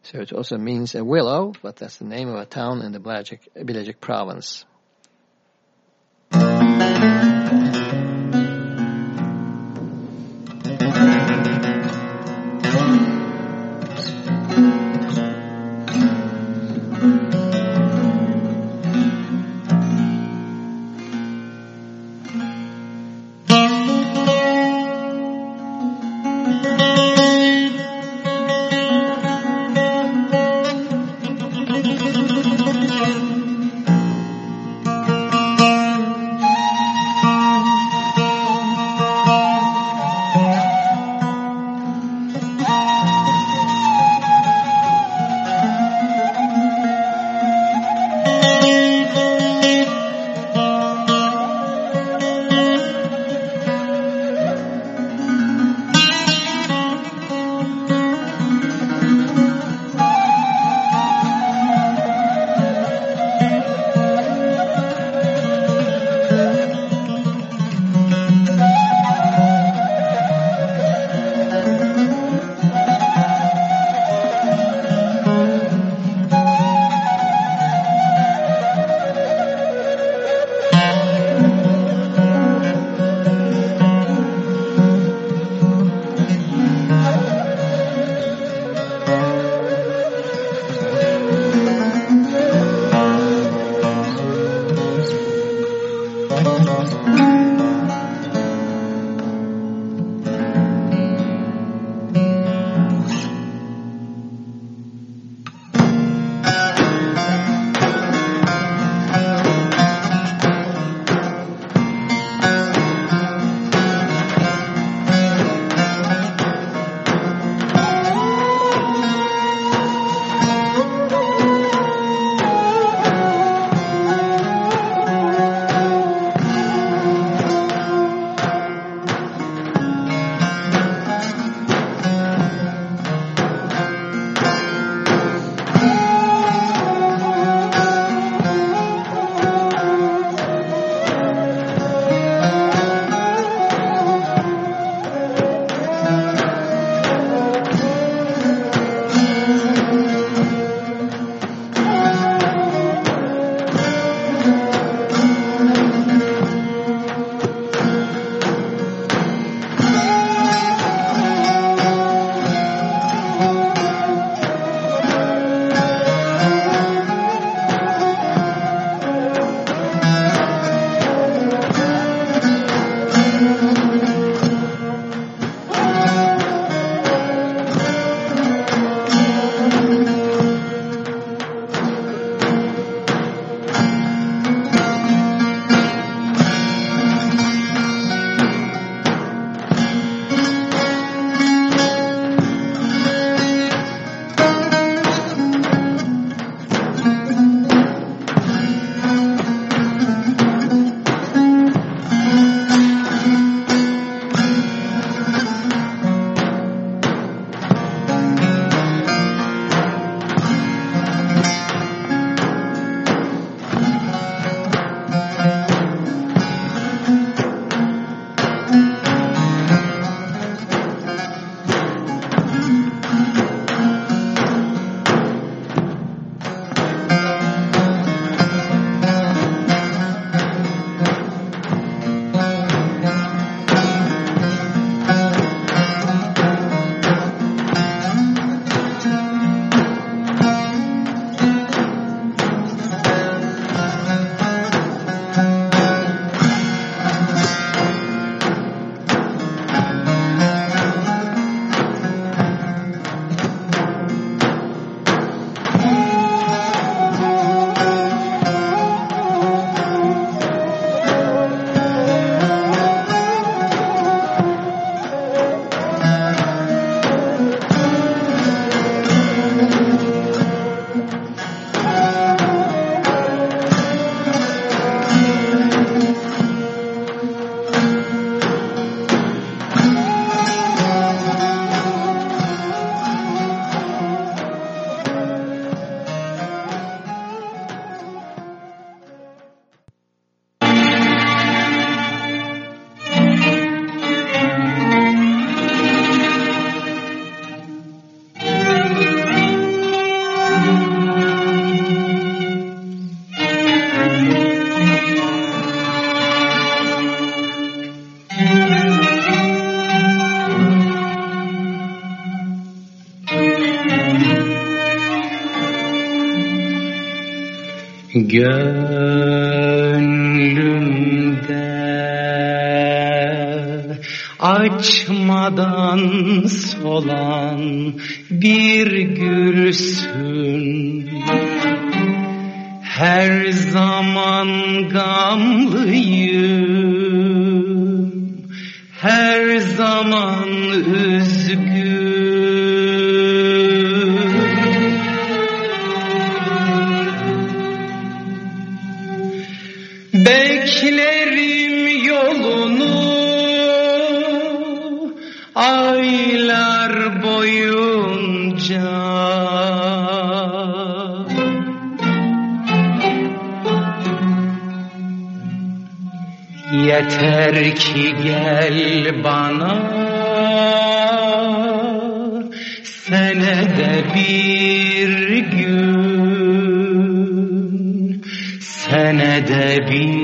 So it also means a willow, but that's the name of a town in the Bilecik province. Ki gel bana. Senede bir gün. Senede bir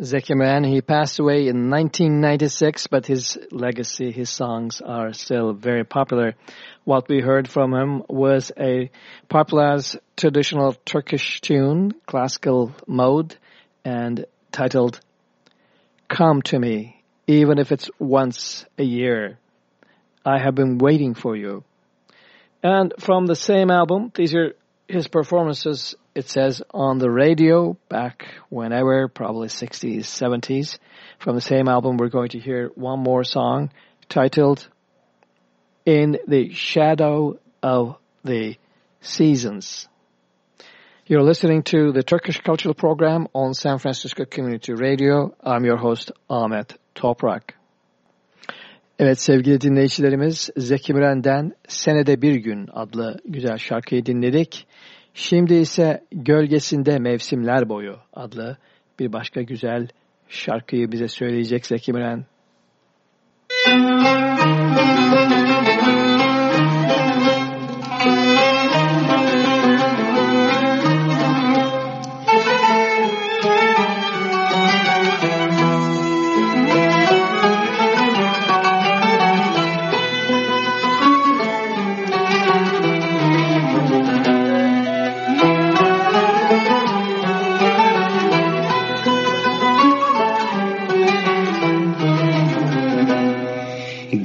Zeki Müren. He passed away in 1996, but his legacy, his songs are still very popular. What we heard from him was a popular traditional Turkish tune, classical mode, and titled Come to Me, even if it's once a year. I have been waiting for you. And from the same album, these are his performances, it says, on the radio back whenever, probably 60s, 70s. From the same album, we're going to hear one more song titled In the Shadow of the Seasons. You're listening to the Turkish Cultural Program on San Francisco Community Radio. I'm your host Ahmet Toprak. Evet sevgili dinleyicilerimiz Zeki Müren'den Senede Bir Gün adlı güzel şarkıyı dinledik. Şimdi ise Gölgesinde Mevsimler Boyu adlı bir başka güzel şarkıyı bize söyleyecek Zeki Müren.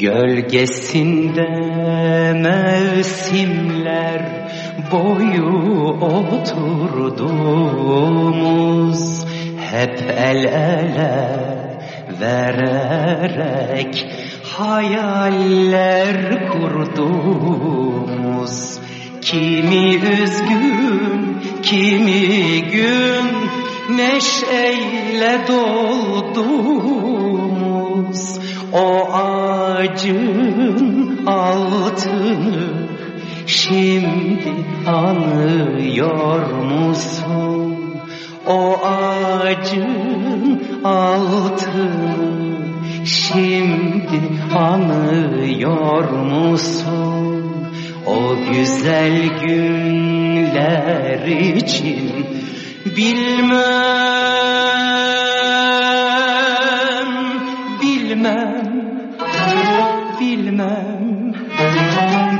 Gölgesinde mevsimler boyu oturdumuz Hep el ele vererek hayaller kurdumuz Kimi üzgün, kimi gün neşeyle doldumuz O ağacın altını şimdi anıyor musun? O ağacın altını şimdi anıyor musun? O güzel günler için bilmem,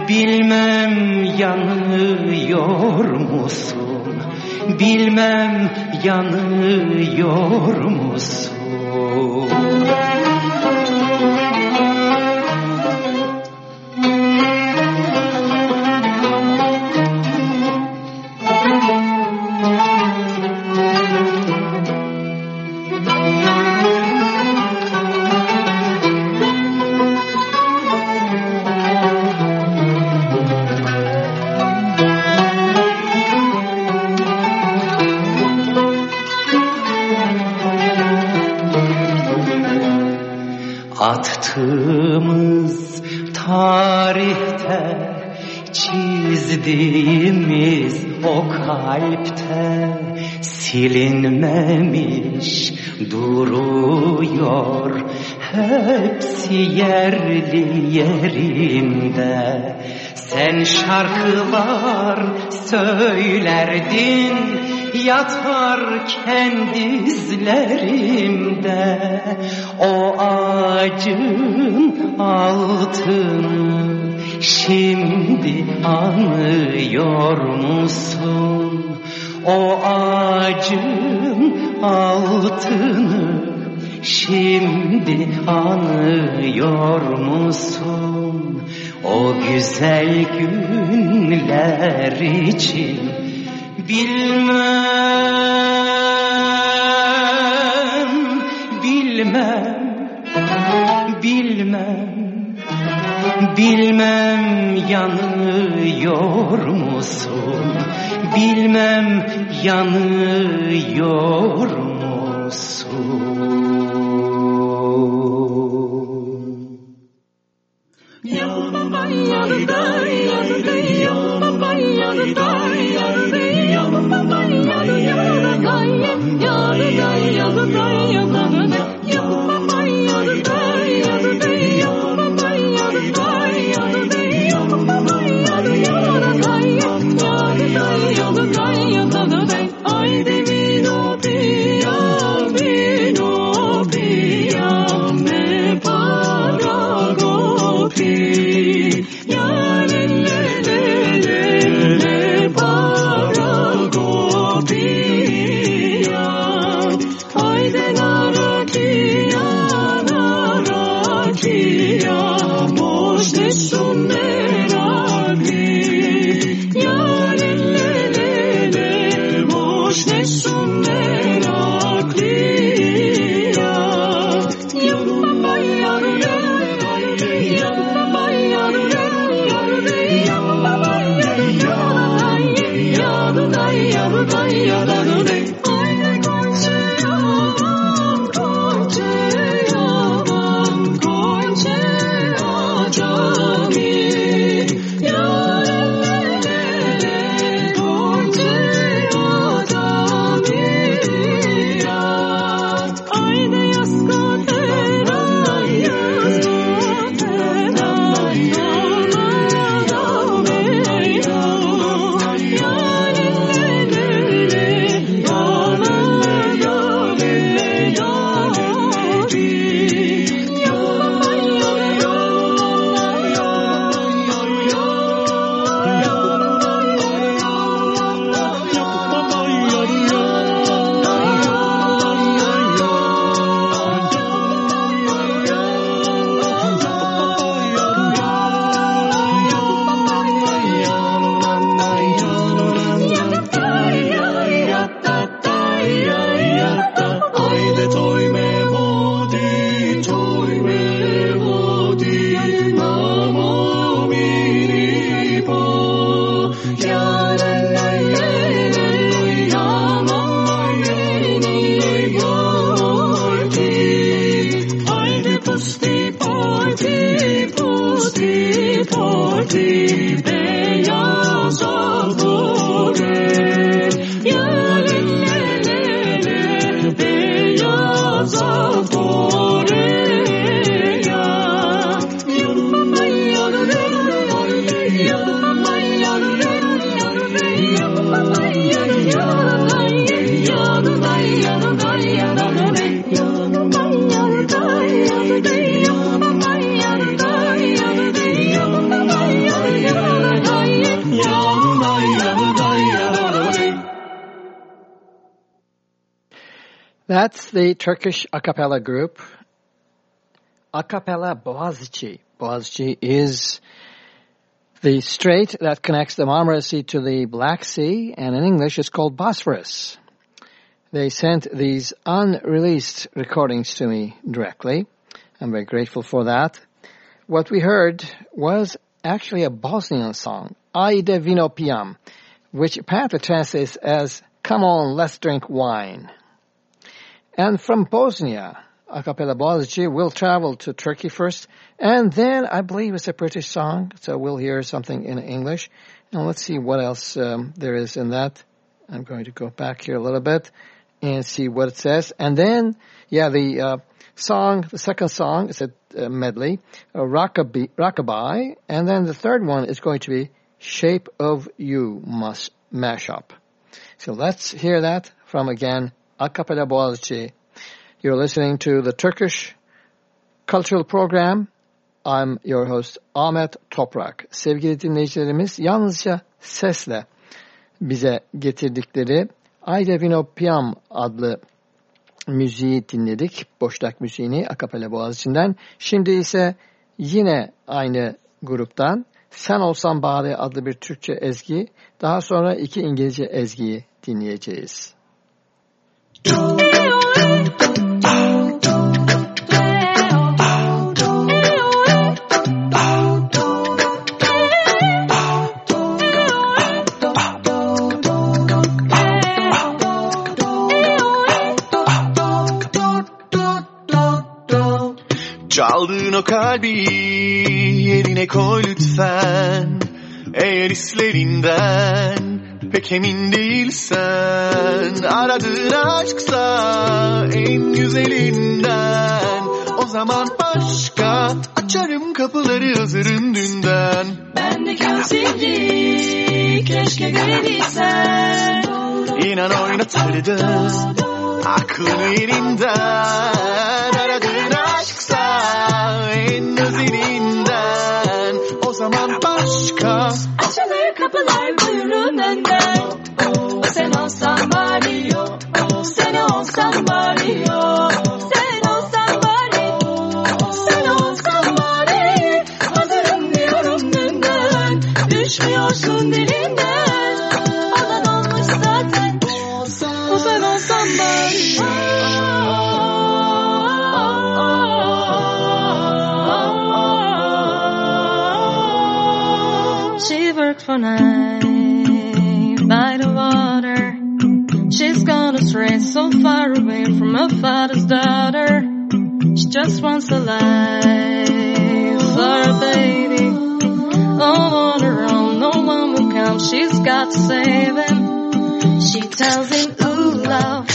bilmem yanıyor musun? Bilmem yanıyor musun? Çizdiğimiz o kalpte silinmemiş duruyor. Hepsi yerli yerinde. Sen şarkılar söylerdin yatarken dizlerimde o ağacın altını şimdi anıyor musun? O ağacın altını şimdi anıyor musun? O güzel günler için bilmem, bilmem, bilmem, Bilmem yanıyor musun? Bilmem yanıyor musun? Yanma yanında yanında yanma yanında yanında yanma yanında yanında yanında yanında yanında Ay Turkish a cappella group. A cappella Boğaziçi. Boğaziçi is the strait that connects the Marmara Sea to the Black Sea, and in English it's called Bosphorus. They sent these unreleased recordings to me directly. I'm very grateful for that. What we heard was actually a Bosnian song, Ayde Vino Payem, which apparently translates as, Come on, let's drink wine. And from Bosnia, a cappella will travel to Turkey first, and then I believe it's a British song, so we'll hear something in English. And let's see what else um, there is in that. I'm going to go back here a little bit and see what it says. And then, yeah, the uh, song, the second song is a uh, medley, a rockabye, rockabye, and then the third one is going to be Shape of You must mash up. So let's hear that from again a cappella Boğaziçi. You're listening to the Turkish Cultural Program. I'm your host Ahmet Toprak. Sevgili dinleyicilerimiz yalnızca sesle bize getirdikleri Ayda Vino Piam adlı müziği dinledik. Boşnak müziğini Akapella Boğaziçi'nden. Şimdi ise yine aynı gruptan Sen Olsan Bari adlı bir Türkçe ezgi. Daha sonra iki İngilizce ezgiyi dinleyeceğiz. Çaldığın o kalbi yerine koy lütfen Eğer hislerinden pek emin değilsen Aradığın aşksa en güzelinden O zaman başka açarım kapıları hazırın dünden. Bendeki sevgi keşke görebilsen İnan oynatırdı aklını yerinden Aradığın Açılır kapılar buyurun önden. Sen olsan Mario Sen olsan Mario Sen olsan bari Sen olsan bari. Hazırım diyorum dünden. Düşmüyorsun dilinden For night by the water. She's gone astray so far away from her father's daughter. She just wants a life for a baby. All on her own, no one will come. She's got to save him. She tells him, ooh, love,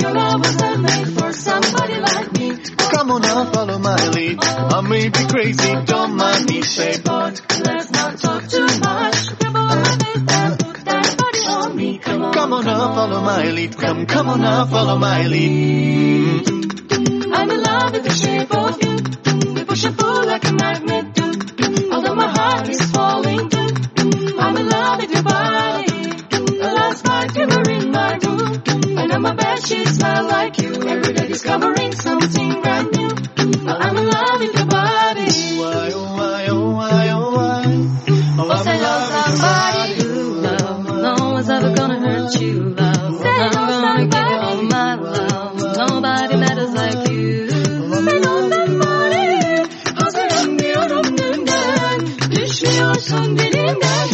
Your love was handmade for somebody like me. Come on now, follow my lead. I may be crazy, don't mind me, say, But let's not talk too much. Grab on my face and put that body on me. Come on. Come on now, follow my lead. Come, come on now, follow my lead. I'm in love with the shape of you. We push and pull like a magnet do. Although my heart is falling too. On my bed sheets smell like you. Every day discovering something brand new. I'm in love with your body. Why, oh, why, oh, why, oh, why? Oh, I'm Say in love with somebody who love. No one's ever gonna hurt you, love. I'm gonna give you all my love. Nobody matters like you. Say no somebody. Hazırlanmıyorum dünden. Düşmüyorsun dilimden. Say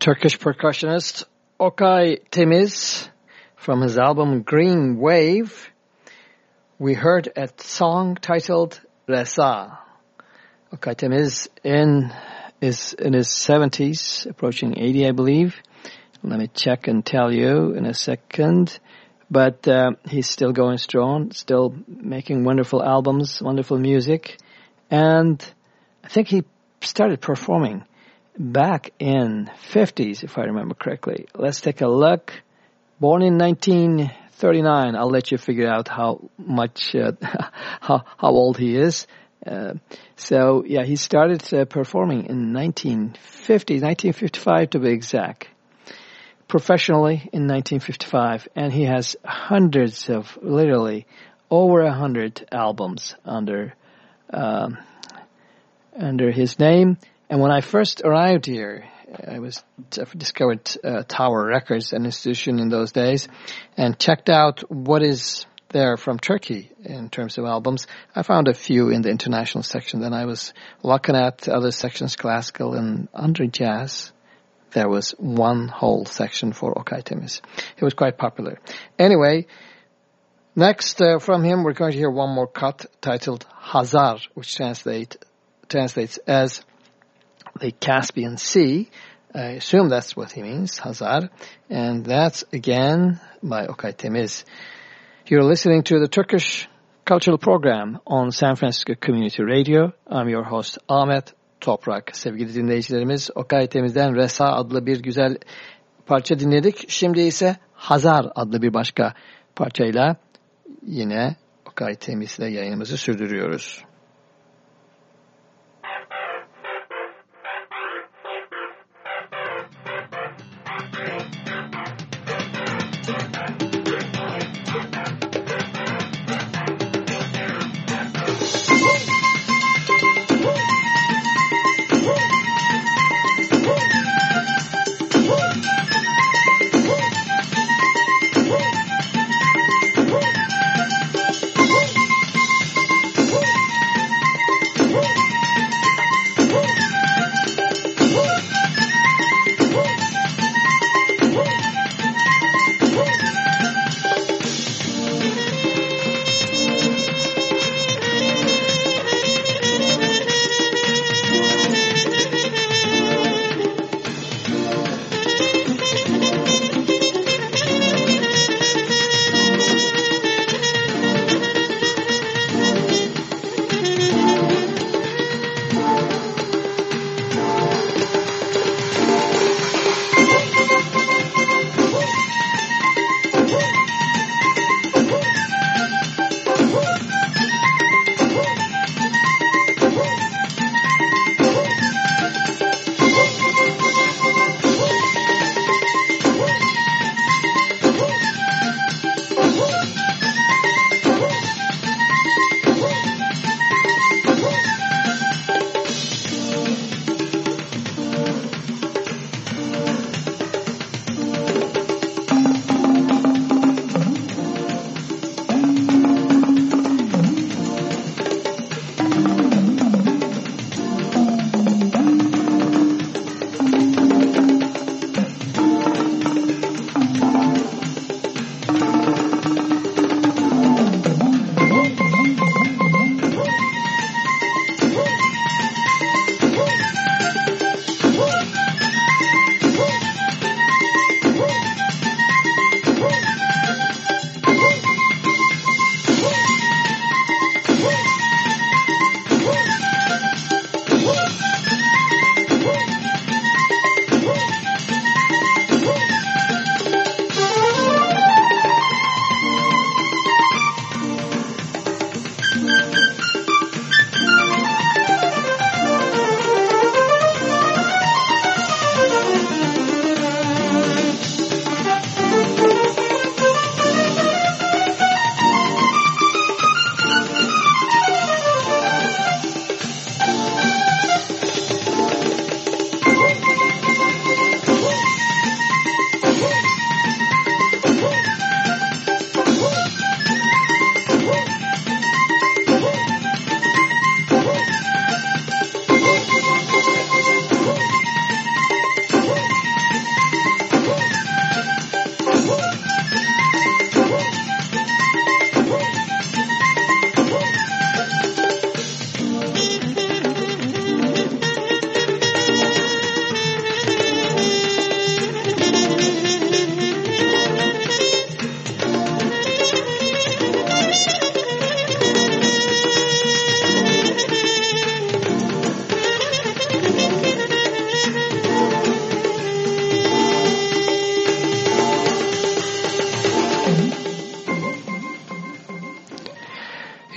Turkish percussionist Okay Temiz from his album Green Wave. We heard a song titled Resa. Okay Temiz in is in his 70s, approaching 80, I believe. Let me check and tell you in a second. But uh, he's still going strong, still making wonderful albums, wonderful music. And I think he started performing back in 50s, if I remember correctly. Let's take a look. Born in 1939. I'll let you figure out how much, uh, <laughs> how, how old he is. Uh, so yeah, he started uh, performing in 1950, 1955 to be exact, professionally in 1955, and he has hundreds of, literally, over a hundred albums under um, under his name. And when I first arrived here, I was discovered uh, Tower Records, an institution in those days, and checked out what is there from Turkey in terms of albums. I found a few in the international section. Then I was looking at other sections, classical and under jazz. There was one whole section for Okay Temiz. It was quite popular. Anyway, next uh, from him we're going to hear one more cut titled Hazar, which translate, translates as the Caspian Sea. I assume that's what he means, Hazar. And that's again by Okay Temiz. You're listening to the Turkish Cultural Program on San Francisco Community Radio. I'm your host Ahmet Toprak. Sevgili dinleyicilerimiz Okay Temiz'den Resa adlı bir güzel parça dinledik. Şimdi ise Hazar adlı bir başka parçayla yine Okay Temiz'le yayınımızı sürdürüyoruz.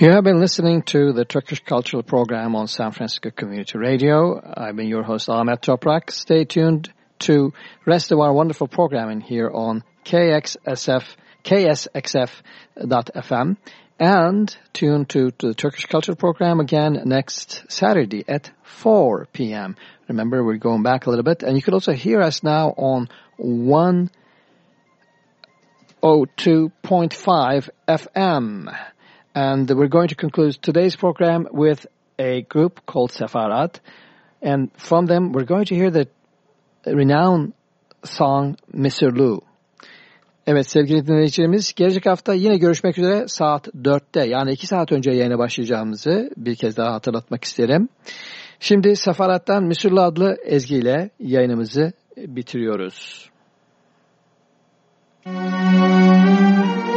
You have been listening to the Turkish Cultural Program on San Francisco Community Radio. I've been your host Ahmet Toprak. Stay tuned to rest of our wonderful programming here on KXSF, KSXF.FM and tune to, to the Turkish Culture Program again next Saturday at 4 p.m. Remember, we're going back a little bit and you could also hear us now on 102.5 FM. And we're going to conclude today's program with a group called Sefarat. And from them, we're going to hear the renowned song Mr. Evet sevgili dinleyicilerimiz gelecek hafta yine görüşmek üzere saat 4'te yani 2 saat önce yayına başlayacağımızı bir kez daha hatırlatmak isterim. Şimdi Sefarat'tan Müsürlü adlı ezgiyle yayınımızı bitiriyoruz. Müzik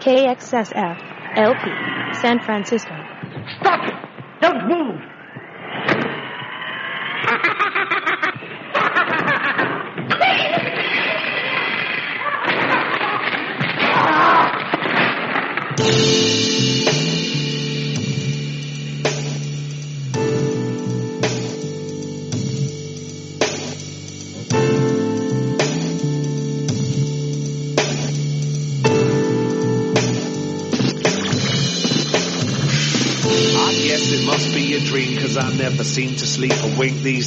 KXSF, LP, San Francisco.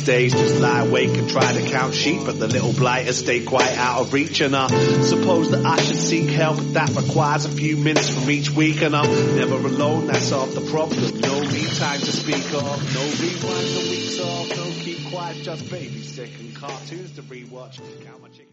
These days. Just lie awake and try to count sheep, but the little blighters stay quite out of reach. And I suppose that I should seek help, but that requires a few minutes from each week. And I'm never alone, that's half the problem. No me time to speak of, no rewind the weeks off, no keep quiet, just baby sick and cartoons to rewatch. Count my chickens.